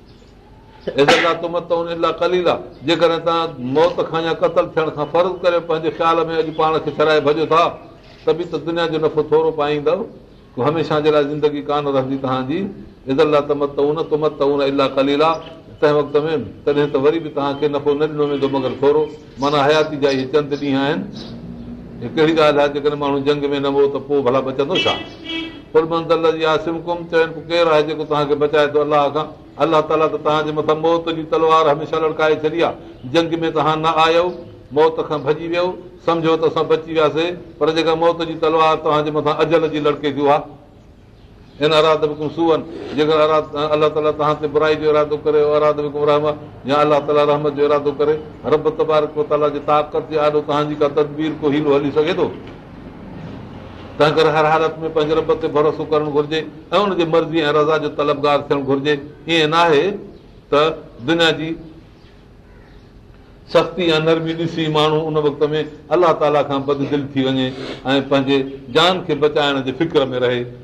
जेकॾहिं तव्हां मौत खां या कतल थियण खां फ़र्ज़ु करे पंहिंजे ख़्याल में अॼु पाण खे छॾाए भॼो था त बि त दुनिया जो नफ़ो थोरो पाईंदव हमेशह जे लाइ ज़िंदगी कान रहंदी तव्हांजी इज़ला इज़र उन त उन तमता कलीला तंहिं वक़्त में तॾहिं त वरी बि तव्हांखे नफ़ो न ॾिनो वेंदो मगर थोरो माना हयाती जा इहे चंद ॾींहं आहिनि कहिड़ी ॻाल्हि आहे जेकॾहिं माण्हू जंग में न हो त पोइ भला बचंदो छा चवनि केरु आहे जेको तव्हांखे बचाए थो अलाह खां अलाह ताला त तव्हांजे मथां मौत जी तलवार हमेशह लड़काए छॾी आहे जंग में तव्हां न आयो मौत खां भॼी वियो सम्झो त असां बची वियासीं पर जेका मौत जी तलवार तव्हांजे मथां अजल जी लड़के थी आहे बि जेकर अलाह ताला तव्हां ते बुराई जो इरादो करे बि या अलाह ताला रहमत जो इरादो करे रब तबारक ताला जी ताक़त जे आॾो तव्हांजी का तदबीर को हीलो हली सघे थो तंहिं करे हर हालत में पंहिंजे रब ते भरोसो करणु घुरिजे ऐं हुनजी मर्ज़ी ऐं रज़ा जो तलबगार थियणु घुरिजे ईअं न आहे त दुनिया जी सख़्ती या नरमी ॾिसी माण्हू उन वक़्त में अलाह ताला खां बदिल थी वञे ऐं पंहिंजे जान खे बचाइण जे फिक्र में रहे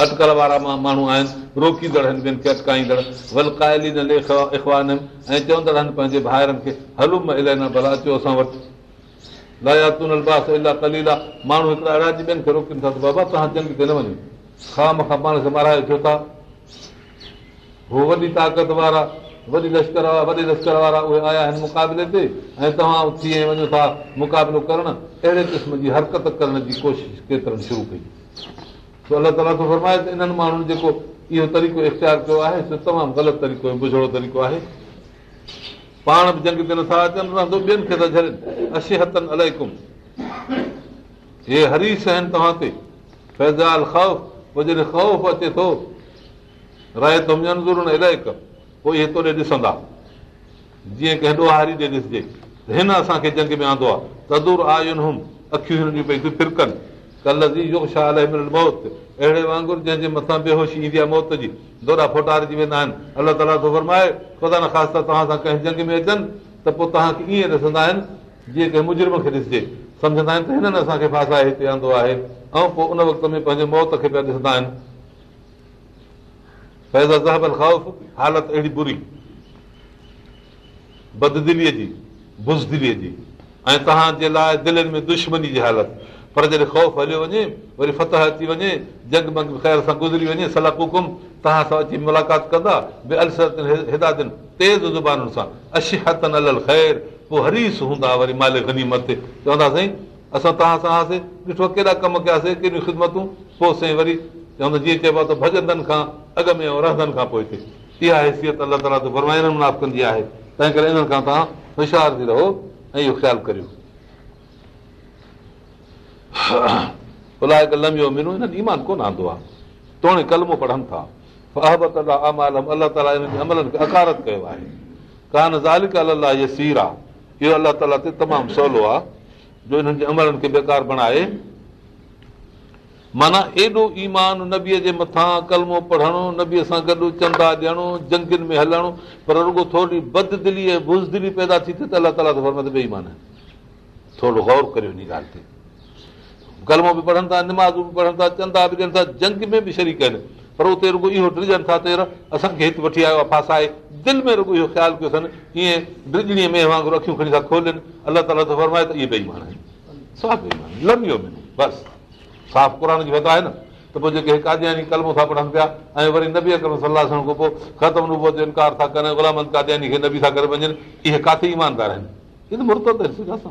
अटकल वारा मां माण्हू आहिनि रोकींदड़ ऐं चवंदा आहिनि पंहिंजे तव्हां जंग ते न वञो पाण वॾी ताक़त वारा लश्कर वारा उहे आया आहिनि मुक़ाबले ते ऐं तव्हां थी वञो था मुक़ाबिलो करणु अहिड़े क़िस्म जी हरकत करण जी कोशिशि केतिरनि शुरू कई सो अलाह ताला थो फरमाए त इन्हनि माण्हुनि जेको इहो तरीक़ो इख़्तियार कयो आहे सो तमामु ग़लति तरीक़ो आहे बुझड़ो तरीक़ो आहे पाण बि जंग ते नथा अचनि रहंदो ॿियनि खे था छॾनि अशी हथनि अलाए कुम हे हरीश आहिनि तव्हां ते फैज़ाल ख़ौफ़ पोइ जॾहिं ख़ौफ़ अचे थो राय थो मंज़ूर न अलाए कम पोइ इहे तोॾे ॾिसंदा जीअं की हेॾो ॾे ॾिसजे हिन असांखे जंग में आंदो आहे आयुनि हुम अखियूं जूं पई फिरकनि अचनि तव्हांखे हिते पंहिंजे मौत खे पिया दुश्मनी जी हालत पर जॾहिं ख़ौफ़ हलियो वञे वरी फतह अची वञे जंग बंग ख़ैर सां गुज़री वञे सलाह तव्हां सां अची मुलाक़ात कंदा बे हिदायतुनि ज़ुबाननि सां अल ख़ैर पोइ हरीस हूंदा वरी माल चवंदा साईं असां तव्हां सां हुआसीं ॾिठो केॾा कम कयासीं केॾियूं ख़िदमतूं पोइ साईं वरी चवंदो जीअं चइबो आहे त भॼंदनि खां अॻु में रहंदनि खां पोइ इहा हैसियत अलाह ताला कंदी आहे तंहिं करे इन्हनि खां तव्हां होशियारु थी रहो ऐं इहो ख़्यालु करियो *coughs* ईमान कोन आंदो आहे तोणे कलमो पढ़नि था अलाह ताला हिननि जे अमलनि खे अकारत कयो आहे कान ज़ालिक अलाह इहे सीर आहे इहो अलाह ताला ते तमामु सवलो आहे जो हिननि जे अमलनि खे बेकार बणाए माना एॾो ईमान नबीअ जे मथां कलमो पढ़णो नबीअ सां गॾु चंदा ॾियणो जंगियुनि में हलणो पर रुगो थोरी बददिली ऐं बुज़दिली पैदा थी थिए त अलाह ताला बेईमान थोरो गौर करियो हिन ॻाल्हि ते कलमो बि पढ़नि था निमाज़ बि पढ़नि था चंदा बि ॾियनि था जंग में बि शरीक आहिनि पर उते रुगो इहो असांखे हिते वठी आयो आहे फासाए दिलि में रुगो इहो ख़्यालु कयो अथनि ईअं ड्रिजणी में त इहे बसि साफ़ क़ुर जी आहे न त पोइ जेके कादयानी कलमो था पढ़नि पिया ऐं वरी नबी ख़तम सलाहु जो इनकार था कनि कादयानी खे नबी काथे ईमानदार आहिनि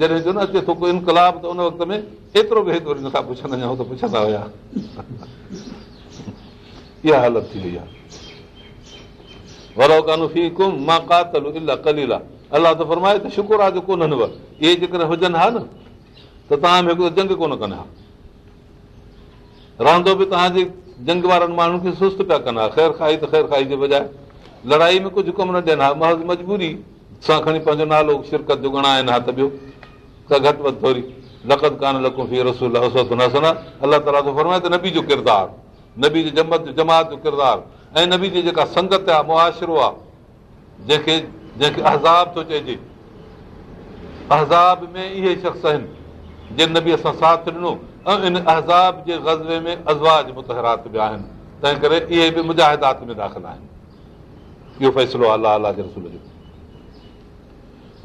जंग कोन हा रहंदो बि तव्हांजे जंग वारनि माण्हुनि खे सुस्तु पिया खाई त ख़ैर खाई जे बजाए लड़ाई में कुझु कमु न ॾियनि हा महज़ मजबूरी सां खणी पंहिंजो नालो शिरकता आहिनि घटि वधि थोरी लकत कान लकूं अलाह ताला थो फरमाए त नबी जो किरदारु नबी जमत जमात जो किरदारु ऐं नबी जी जेका संगत आहे मुआशिरो आहे जंहिंखे जंहिंखे अहज़ाब थो चइजे अहज़ाब में इहे शख़्स आहिनि जिन नबी असां साथ ॾिनो ऐं इन अहज़ाब जे गज़बे में अजवाज़ मुतहरात बि आहिनि तंहिं करे इहे बि मुजाहिदात में दाख़िल आहिनि इहो फ़ैसिलो आहे अलाह अलाह जे रसूल जो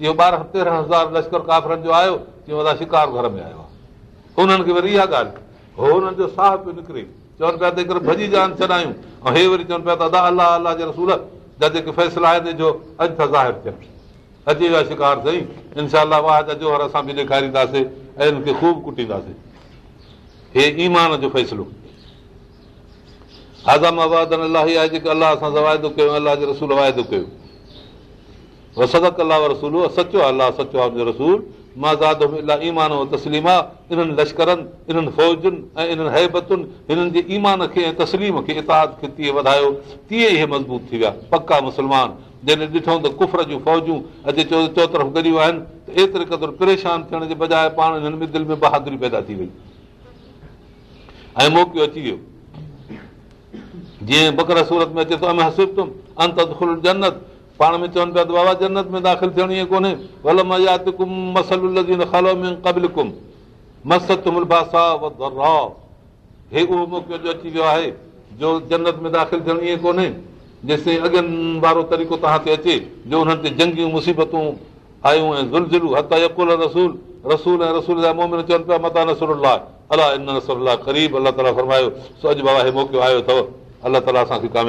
इहो ॿारहं तेरहं हज़ार लश्कर काफ़रनि जो आयो चयूं असां शिकार घर में आयो आहे हुननि खे वरी इहा ॻाल्हि हो हुननि जो साह पियो निकिरे चवनि पिया त हिकिड़ो भॼी जान छॾायूं ऐं हे वरी चवनि पिया त अदा अलाह अलाह जे रसूल जा जेके फ़ैसिला आहिनि जो अॼु ज़ाहिर थियनि अची विया शिकार सही साईं इन्हनि जो असां बि ॾेखारींदासीं ऐं हिनखे ख़ूब कुटींदासीं हे ईमान जो फ़ैसिलो हज़ामाबाद अलाही आहे जेके अलाह सां कयो अलाह जे रसूल वाइदो कयो सदत अला लश्करनि ऐं वधायो तीअं इहे मज़बूत थी विया पका मुस्लमान जॾहिं ॾिठो त कुफर जूं गॾियूं आहिनि परेशान थियण जे बजाए पाण हिननि में दिलि में बहादुरी पैदा थी वई ऐं मोकिलियो अची वियो जीअं बकर सूरत में पाण में चवनि वारो तरीक़ो तव्हां ते अचे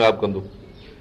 अलाहयो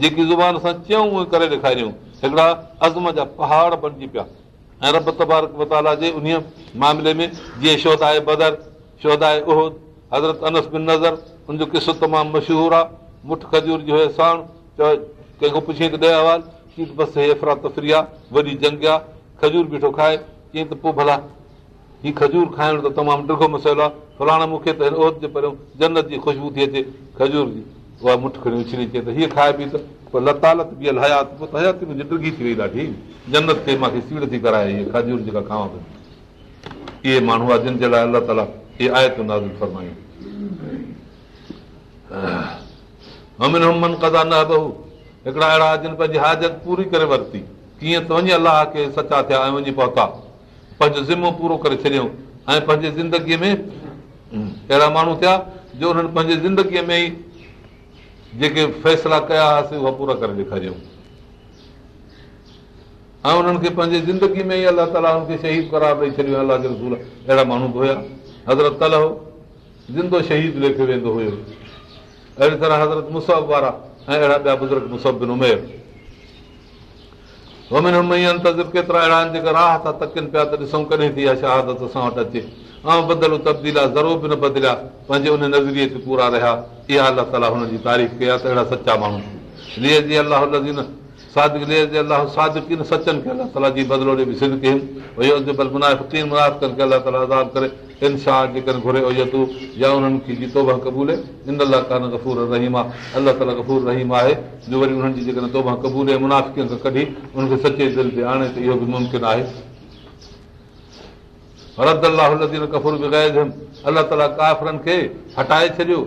जेकी ज़ुबान असां चयूं उहे करे ॾेखारियूं हिकिड़ा अजम जा पहाड़ बणिजी पिया ऐं रब तबारक मताला जे उन मामले में जीअं शोदा आहे बदर शोदा आहे उहद हज़रत अनस बिन नज़र हुनजो क़िसो तमामु मशहूरु आहे मुठ खजूर जो साण चयो कंहिंखो पुछियईं त ॾह अवाज़ु की बसि हे अफ़रा तफ़री आहे वॾी जंग आहे खजूर बीठो खाए चई त पोइ भला हीउ खजूर खाइण त तमामु ॾुखो मसइलो आहे फलाणा मूंखे त हिन उह जे पहिरियों जन्नत जी ख़ुशबू थी अचे खजूर जी उहा मुठ खणी विछड़ी चए त हीअ खाए पी तयागी थी वई ॾाढी कराए खावां पई माण्हू हिकिड़ा अहिड़ा जिन पंहिंजी हाजत पूरी करे वरिती कीअं अलाह सचा थिया पंहिंजो पूरो करे छॾियो ऐं पंहिंजे अहिड़ा माण्हू थिया जो हुननि पंहिंजे ज़िंदगीअ में जेके फ़ैसिला कया हुआसीं उहा पूरा करे ॾेखारियऊं ऐं उन्हनि खे पंहिंजे ज़िंदगी में ई अलाह ताला हुनखे शहीद करार ॾेई छॾियो अलाह जे रसूल अहिड़ा माण्हू बि हुया हज़रत अलो जिंदो शहीद लेखियो वेंदो हुयो अहिड़ी तरह हज़रत मुसहब वारा ऐं अहिड़ा ॿिया बुज़ुर्ग मुसहब बि नमयमि केतिरा अहिड़ा आहिनि जेके राह था तकनि पिया त ॾिसूं कॾहिं थी आहे शहादत असां वटि अचे ऐं बदल तब्दील आहे ज़रूरु बि न बदिलिया पंहिंजे उन नज़रिए ते पूरा रहिया इहा अलाह ताला हुनजी तारीफ़ कई अहिड़ा सचा माण्हू जीअं अलाह रहीम आहे जो इहो खे हटाए छॾियो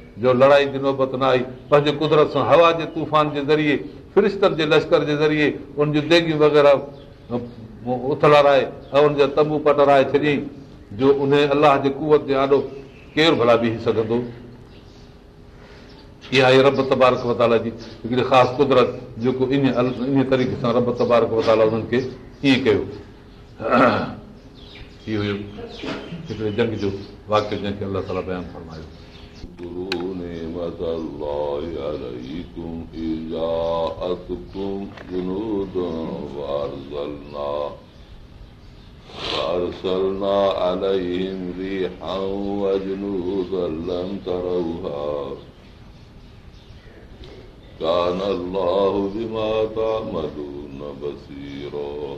लड़ाई जी नौबत न आई पंहिंजे कुदरत सां हवा जे तूफान जे लश्कर देंगियूं वग़ैरह उथलाराए छॾियईं जो रब तबारकालंग *clears throat* जो वाक्यर اذكروا نعمة الله عليكم إذا جاءتكم جنودا وأرسلنا فأرسلنا عليهم ريحا وجنودا لم تروها كان الله بما تعملون بصيرا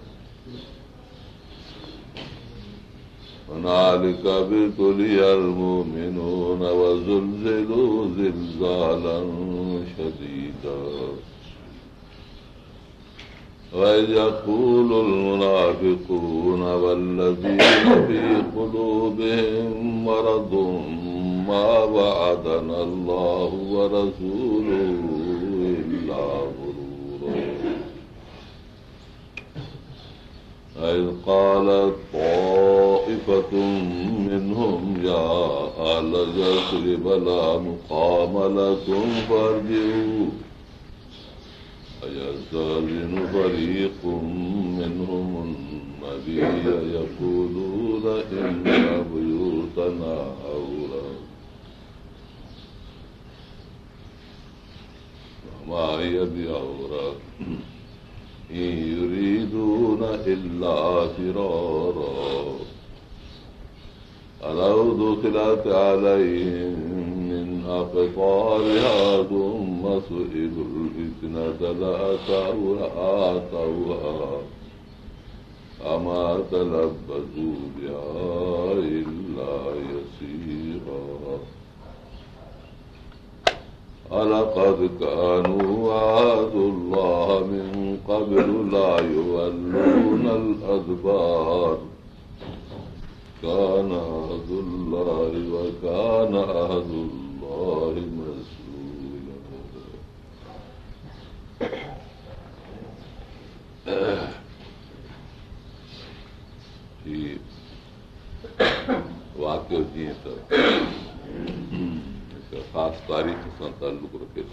नाल कि तुली अर्मो मिनो नव शरी दूल मुनाल बि को न बि कुलो मरदो माधन فإذ قالت طائفة منهم يا أهل يثرب لا مقام لكم فارجعوا فيستأذن فريق منهم النبي يقولون إن بيوتنا عورة وما هي بعورة إن يريدون إلا فرارا ألو دخلت عليهم من أقطارها ثم سئلوا الفتنة لأتوها أتوها أما تلبثوا بها إلا يسير अल कानू अदु कब लुलायोदु अहदुल वाक्यत तारीख़ सां तालुक रखे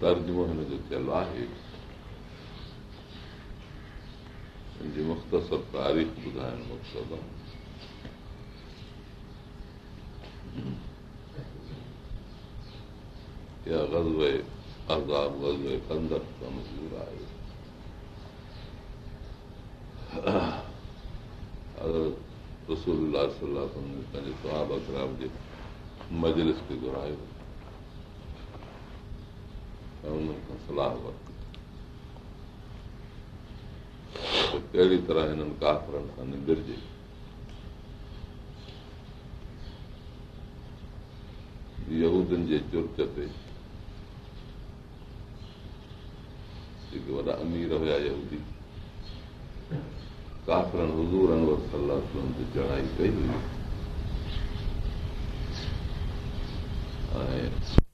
तर्जुमो हिन जो थियलु आहे मज़बूत आहे रसोल पंहिंजे सवाब अखराब कहिड़ी तरह हिननि काफ़रनि खां निंगरजेूदियुनि जे चुर्च ते वॾा अमीर हुयादी कासरनि हज़ूरनि वटि सलाहुनि जी चढ़ाई कई हुई